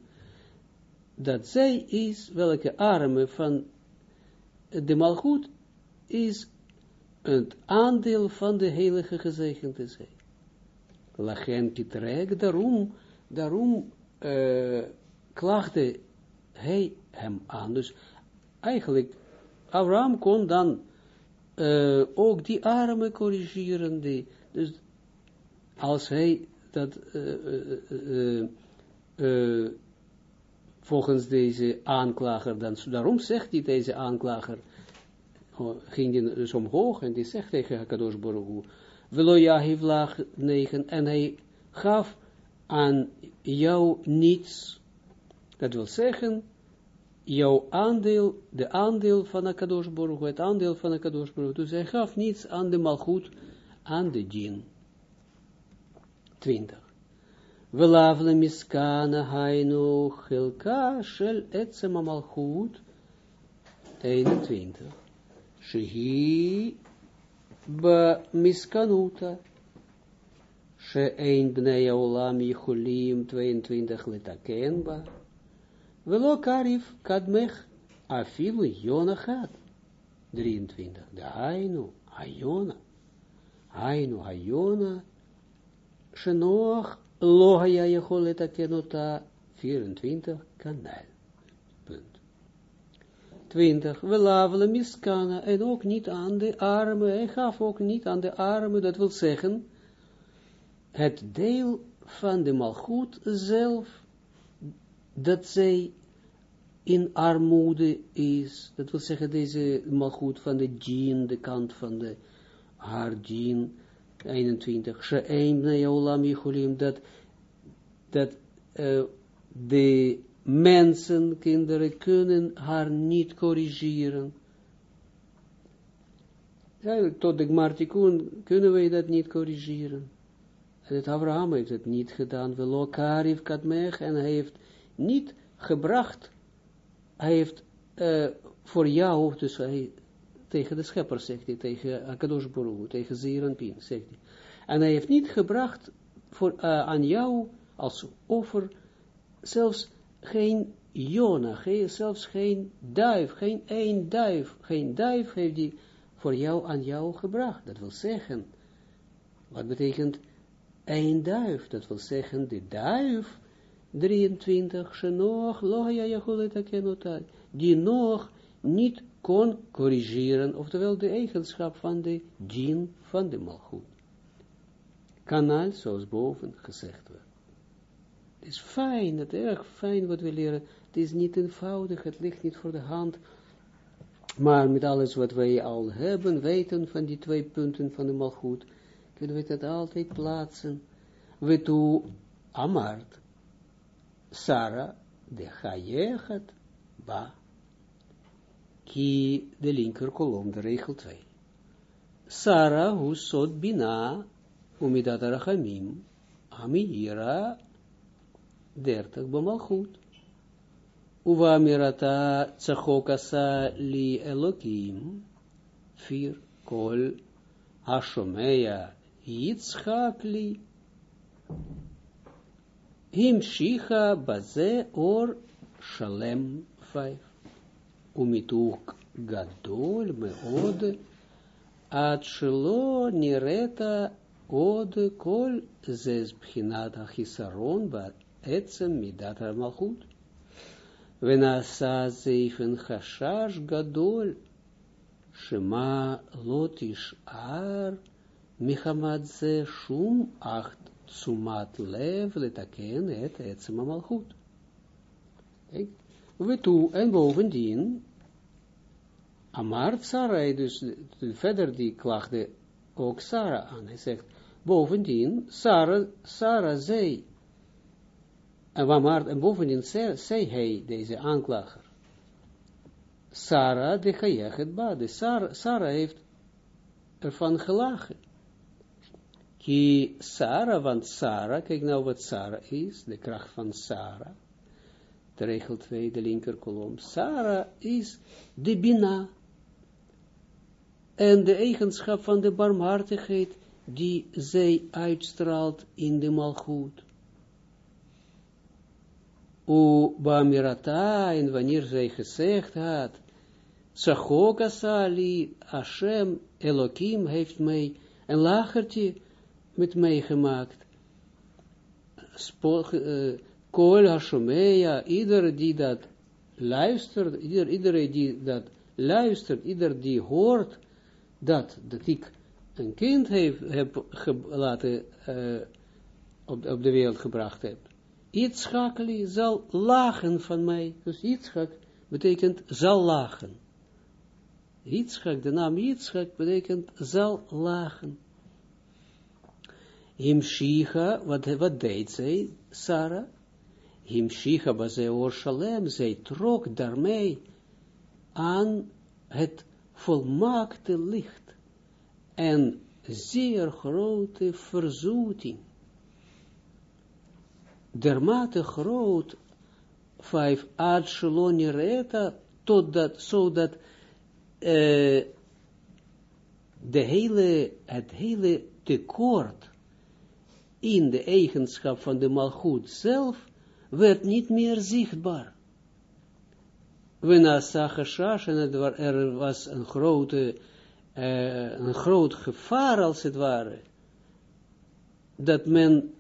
dat zij is, welke arme van de malgoed, is het aandeel van de heilige gezegende zijn. Lachen Pitrek, daarom, daarom uh, klaagde hij hem aan. Dus eigenlijk, Abraham kon dan uh, ook die arme corrigeren, die, dus als hij dat uh, uh, volgens deze aanklager, dan, daarom zegt hij deze aanklager, oh, ging hij dus omhoog en die zegt tegen Hakadosh Baruch Hu, Velo Yahiv lag 9, en hij gaf aan jou niets, dat wil zeggen, jouw aandeel, de aandeel van Hakadosh Baruch het aandeel van Hakadosh Baruch dus hij gaf niets aan de malgoed, aan de djinn. 20. Velavle miskana hainu chilka shel etzem amalchut 21. Shehi ba miskanuta she'ein bnei olam yichulim 22 letaken ba velo karif kadmech afilu yonachat 23. De hainu hayona hainu hayona Shenoach Lohaya Jeholeta Kenota 24 kanaal. Punt. 20. We lavelen miskana en ook niet aan de armen. Hij gaf ook niet aan de armen, dat wil zeggen, het deel van de malgoed zelf, dat zij in armoede is. Dat wil zeggen, deze malgoed van de djinn, de kant van de haar djinn, 21, She'ein bnei olam yichulim, dat, dat uh, de mensen, kinderen, kunnen haar niet corrigeren. Tot de Gmartikun kunnen wij dat niet corrigeren. En het Abraham heeft het niet gedaan. En hij heeft niet gebracht, hij heeft uh, voor jou, dus hij tegen de schepper, zegt hij, tegen Akadosh Baruch, tegen Zeer Pin, zegt hij. En hij heeft niet gebracht voor, uh, aan jou als offer, zelfs geen Jona, geen, zelfs geen duif, geen één duif, geen duif heeft die voor jou aan jou gebracht. Dat wil zeggen, wat betekent één duif? Dat wil zeggen, de duif, 23, nog, loja jachulet die nog niet kon corrigeren, oftewel de eigenschap van de dien van de malgoed. Kanaal, zoals boven gezegd werd. Het is fijn, het is erg fijn wat we leren. Het is niet eenvoudig, het ligt niet voor de hand. Maar met alles wat wij al hebben, weten van die twee punten van de malgoed, kunnen we dat altijd plaatsen. We toe Amart, Sarah, de Chayechat, Ba. Ki de linker kolom, de regel 2. Sarah, hu sot bina, umidat arachamim, amihira, 30 bemalchut. Uva mirata tsachokasa li elokim, 4 kol ashomeya yitzchak li, him shicha baze or shalem 5. Umituk gadol meod, ad shelo nireta od kol zes bchinat achisaron bat etzem midat malchut. Venasa zeifen chashash gadol, shema lotish ar, michamad ze shum acht sumat lev letaken et etzem malchut. We toe, en bovendien, Amart Sarai, dus verder die klaagde ook Sarah aan. Hij zegt, bovendien, Sarah, Sarah zei, en, en bovendien zei, zei hij, deze aanklager, Sarah de Chayechet Bade, Sarah, Sarah heeft ervan gelachen. Ki Sarah, want Sarah, kijk nou wat Sarah is, de kracht van Sarah, regel 2, de linker kolom, Sarah is de Bina, en de eigenschap van de barmhartigheid die zij uitstraalt in de malgoed. U Bamirata, en wanneer zij gezegd had, Tsachoka Sali, Hashem, Elohim heeft mij een lachertje met mij gemaakt. Uh, Kol Hashomeya, ieder die dat luistert, ieder, iedereen die dat luistert, ieder die hoort, dat, dat ik een kind heb, heb laten, uh, op, op de wereld gebracht heb. Yitzchakli zal lachen van mij. Dus Yitzchak betekent zal lachen. Yitzchak, de naam Yitzchak betekent zal lachen. Himshicha, wat, wat deed zij, Sarah? Himshicha bazeor shalem, zij trok daarmee aan het volmaakte licht en zeer grote verzoeting. Dermate groot, vijf ad reta, totdat, zodat uh, de hele, het hele tekort in de eigenschap van de malgoed zelf werd niet meer zichtbaar. Wenasa Hashash, en er was een grote, uh, een groot gevaar als het ware, dat men,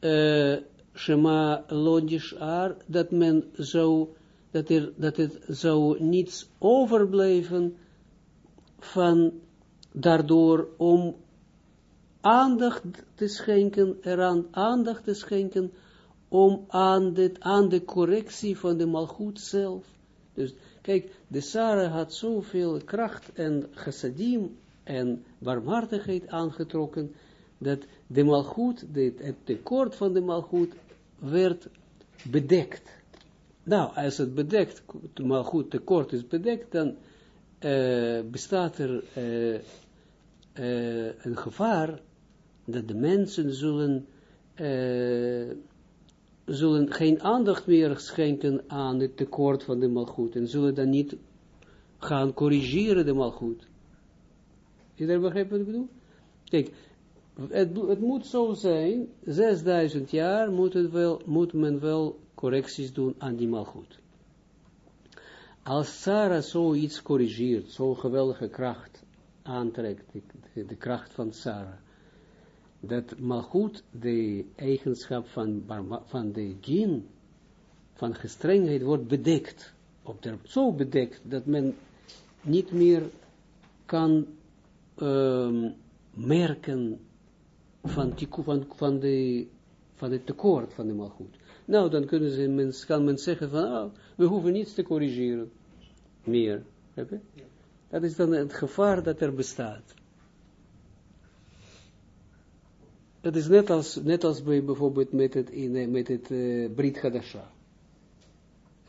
uh, Shema Lodish Ar, dat men zou, dat, er, dat het zou niets overblijven van, daardoor om aandacht te schenken, eraan aandacht te schenken, om aan, dit, aan de correctie van de malgoed zelf. Dus kijk, de Sarah had zoveel kracht en chassadim en barmhartigheid aangetrokken, dat de malgoed, het tekort van de malgoed, werd bedekt. Nou, als het bedekt, de malgoed tekort is bedekt, dan uh, bestaat er uh, uh, een gevaar dat de mensen zullen zullen geen aandacht meer schenken aan het tekort van de malgoed en zullen dan niet gaan corrigeren de malgoed. Iedereen begrijpt wat ik bedoel? Kijk, het, het, moet zo zijn, 6000 jaar moet, het wel, moet men wel correcties doen aan die malgoed. als Sarah zoiets corrigeert, zo'n geweldige kracht aantrekt, de, de, kracht van Sarah, dat goed de eigenschap van, van de gin, van gestrengheid, wordt bedekt, op de, zo bedekt, dat men niet meer kan um, merken van, van, van, de, van het tekort van de malgoed. Nou, dan kunnen ze, men, kan men zeggen van, oh, we hoeven niets te corrigeren meer. Heb je? Dat is dan het gevaar dat er bestaat. Het is net als, net als bij bijvoorbeeld met het, in, met het uh, Brit Hadasha.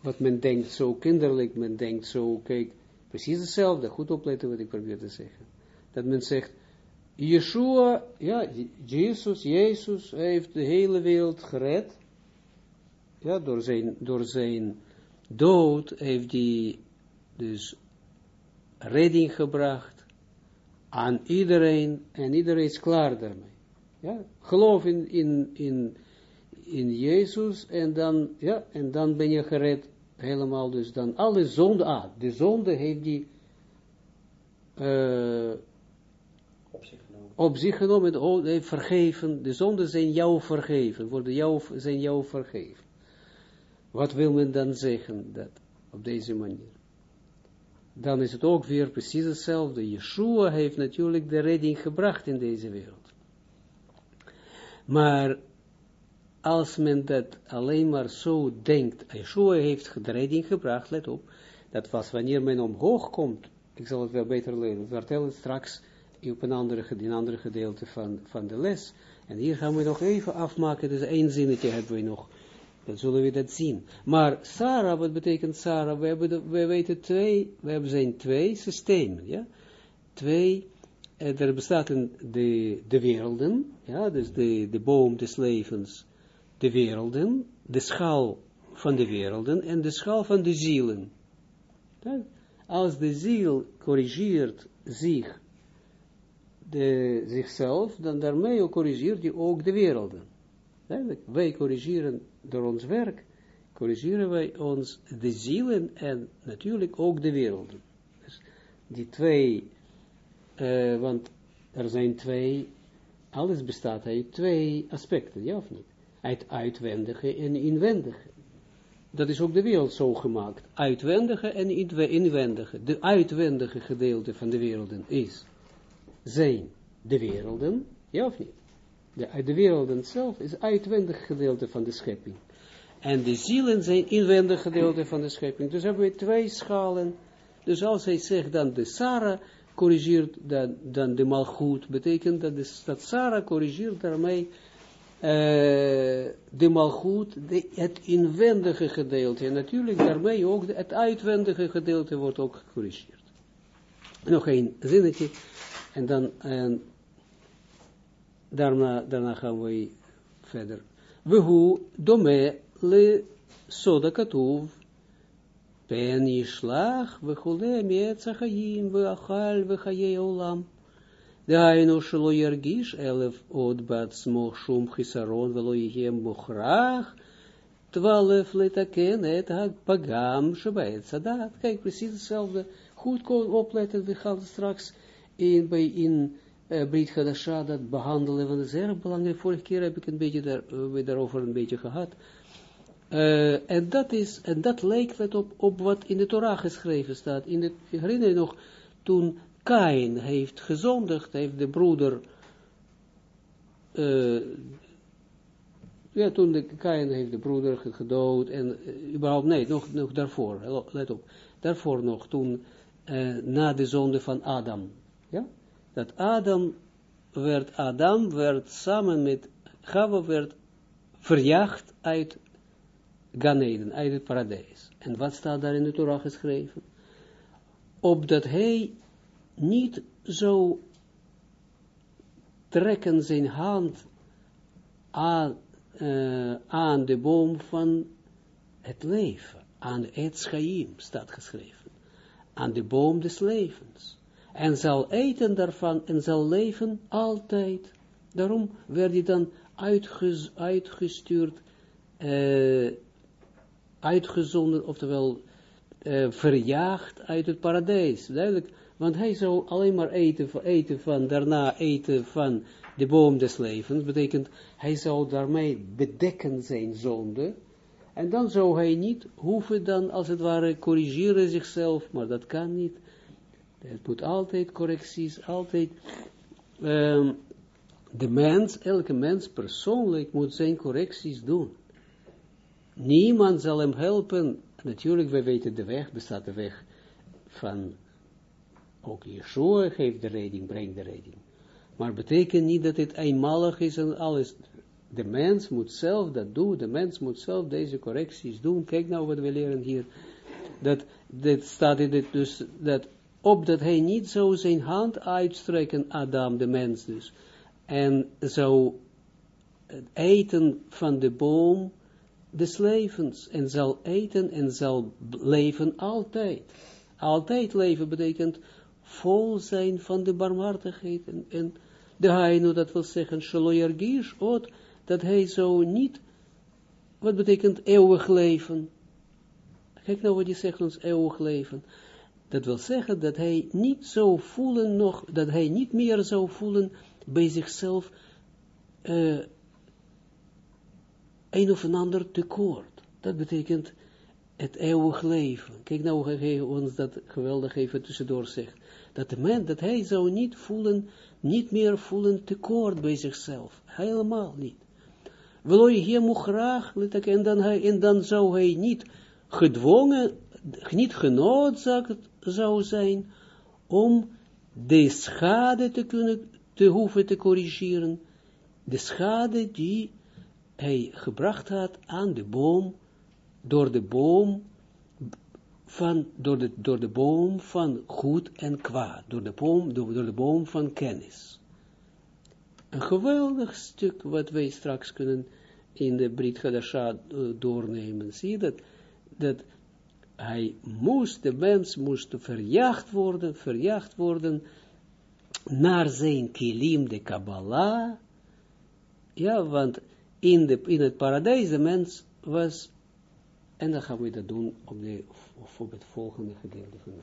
Wat men denkt zo kinderlijk, men denkt zo, kijk, precies hetzelfde, goed opletten wat ik probeer te zeggen. Dat men zegt, Yeshua, ja, Jezus, Jezus heeft de hele wereld gered. Ja, door zijn, door zijn dood heeft hij dus redding gebracht aan iedereen en iedereen is klaar daarmee. Ja, geloof in, in, in, in Jezus en dan, ja, en dan ben je gered helemaal, dus dan alle zonde, ah, de zonde heeft die uh, op zich genomen, op zich genomen oh, heeft vergeven, de zonden zijn jou vergeven, worden jou, zijn jou vergeven. Wat wil men dan zeggen, dat, op deze manier? Dan is het ook weer precies hetzelfde. Yeshua heeft natuurlijk de redding gebracht in deze wereld. Maar als men dat alleen maar zo denkt, Yeshua heeft de redding gebracht, let op, dat was wanneer men omhoog komt, ik zal het wel beter leren, vertellen straks op een andere, een andere gedeelte van, van de les. En hier gaan we nog even afmaken, dus één zinnetje hebben we nog, dan zullen we dat zien. Maar Sarah, wat betekent Sarah? We, hebben we weten twee, we hebben zijn twee systemen, ja, twee er bestaat een, de, de werelden, ja, dus de, de boom des levens, de werelden, de schaal van de werelden en de schaal van de zielen. Als de ziel corrigeert zich, de, zichzelf, dan daarmee corrigeert hij ook de werelden. Wij corrigeren door ons werk, corrigeren wij ons de zielen en natuurlijk ook de werelden. Dus die twee, uh, want er zijn twee, alles bestaat uit twee aspecten, ja of niet? Uit uitwendige en inwendige. Dat is ook de wereld zo gemaakt. Uitwendige en inwendige. De uitwendige gedeelte van de werelden is, zijn de werelden, ja of niet? De, de werelden zelf is uitwendig gedeelte van de schepping. En de zielen zijn inwendig gedeelte van de schepping. Dus hebben we twee schalen. Dus als hij zegt dan de Sarah corrigeert dan, dan de malgoed, betekent dat, de, dat Sarah corrigeert daarmee uh, de malgoed, het inwendige gedeelte. En natuurlijk daarmee ook het uitwendige gedeelte wordt ook gecorrigeerd. Nog één zinnetje. En dan, en daarna, daarna gaan we verder. We hoe dome le soda katuv pen yishlach vechule mietz achayim veachal vechaye olam. Dainu shelo yergish elef od bat smo shum chisaron velo yhem mochrach twaalf letaken et pagam shabayet sadat. Kijk, precies hetzelfde. Goed opletten, we gaan straks in, bij in uh, Brit Hadasha dat behandelen, want het is erg belangrijk. Vorige heb ik een beetje daar, uh, een beetje gehad. Uh, en dat is, en dat lijkt het op, op wat in de Torah geschreven staat. In de, herinner je nog, toen Kain heeft gezondigd, heeft de broeder, uh, ja, toen de Kain heeft de broeder gedood, en uh, überhaupt, nee, nog, nog daarvoor, let op, daarvoor nog, toen, na de zonde van Adam, ja, dat Adam werd, Adam werd samen met Chava werd verjaagd uit Ganeden, uit het paradijs. En wat staat daar in de Torah geschreven? Opdat hij niet zo trekken zijn hand aan, uh, aan de boom van het leven, aan het schaim staat geschreven, aan de boom des levens en zal eten daarvan en zal leven altijd. Daarom werd hij dan uitgestuurd, uh, uitgezonden, oftewel uh, verjaagd uit het paradijs. Duidelijk, want hij zou alleen maar eten, eten van, daarna eten van de boom des levens, betekent, hij zou daarmee bedekken zijn zonde, en dan zou hij niet hoeven dan, als het ware, corrigeren zichzelf, maar dat kan niet. Het moet altijd correcties, altijd, um, de mens, elke mens persoonlijk moet zijn correcties doen. Niemand zal hem helpen. Natuurlijk, wij weten de weg, bestaat de weg van, ook Yeshua geeft de reding, brengt de reding. Maar betekent niet dat het eenmalig is en alles. De mens moet zelf dat doen, de mens moet zelf deze correcties doen. Kijk nou wat we leren hier. Dat, dat staat in dit dus, dat op dat hij niet zou zijn hand uitstrekken, Adam, de mens dus, en zou eten van de boom des levens, en zal eten en zal leven altijd. Altijd leven betekent vol zijn van de barmhartigheid, en, en de hainu, dat wil zeggen, shaloyargish, ot, dat hij zo niet, wat betekent eeuwig leven? Kijk nou wat je zegt ons eeuwig leven. Dat wil zeggen dat hij niet zou voelen nog, dat hij niet meer zou voelen bij zichzelf uh, een of een ander tekort. Dat betekent het eeuwig leven. Kijk nou hoe hij ons dat geweldig even tussendoor zegt. Dat de man, dat hij zou niet voelen, niet meer voelen tekort bij zichzelf. Helemaal niet. Wil je hier moet graag, en dan, en dan zou hij niet gedwongen, niet genoodzaakt zou zijn om de schade te kunnen, te hoeven te corrigeren, de schade die hij gebracht had aan de boom, door de boom van, door de, door de boom van goed en kwaad, door de boom, door, door de boom van kennis. Een geweldig stuk wat wij straks kunnen in de Brit Hadasha uh, doornemen. Zie je dat? Dat hij moest, de mens moest verjaagd worden, verjaagd worden naar zijn kilim, de Kabbalah. Ja, want in, de, in het paradijs, de mens was, en dan gaan we dat doen op, de, op het volgende gedeelte van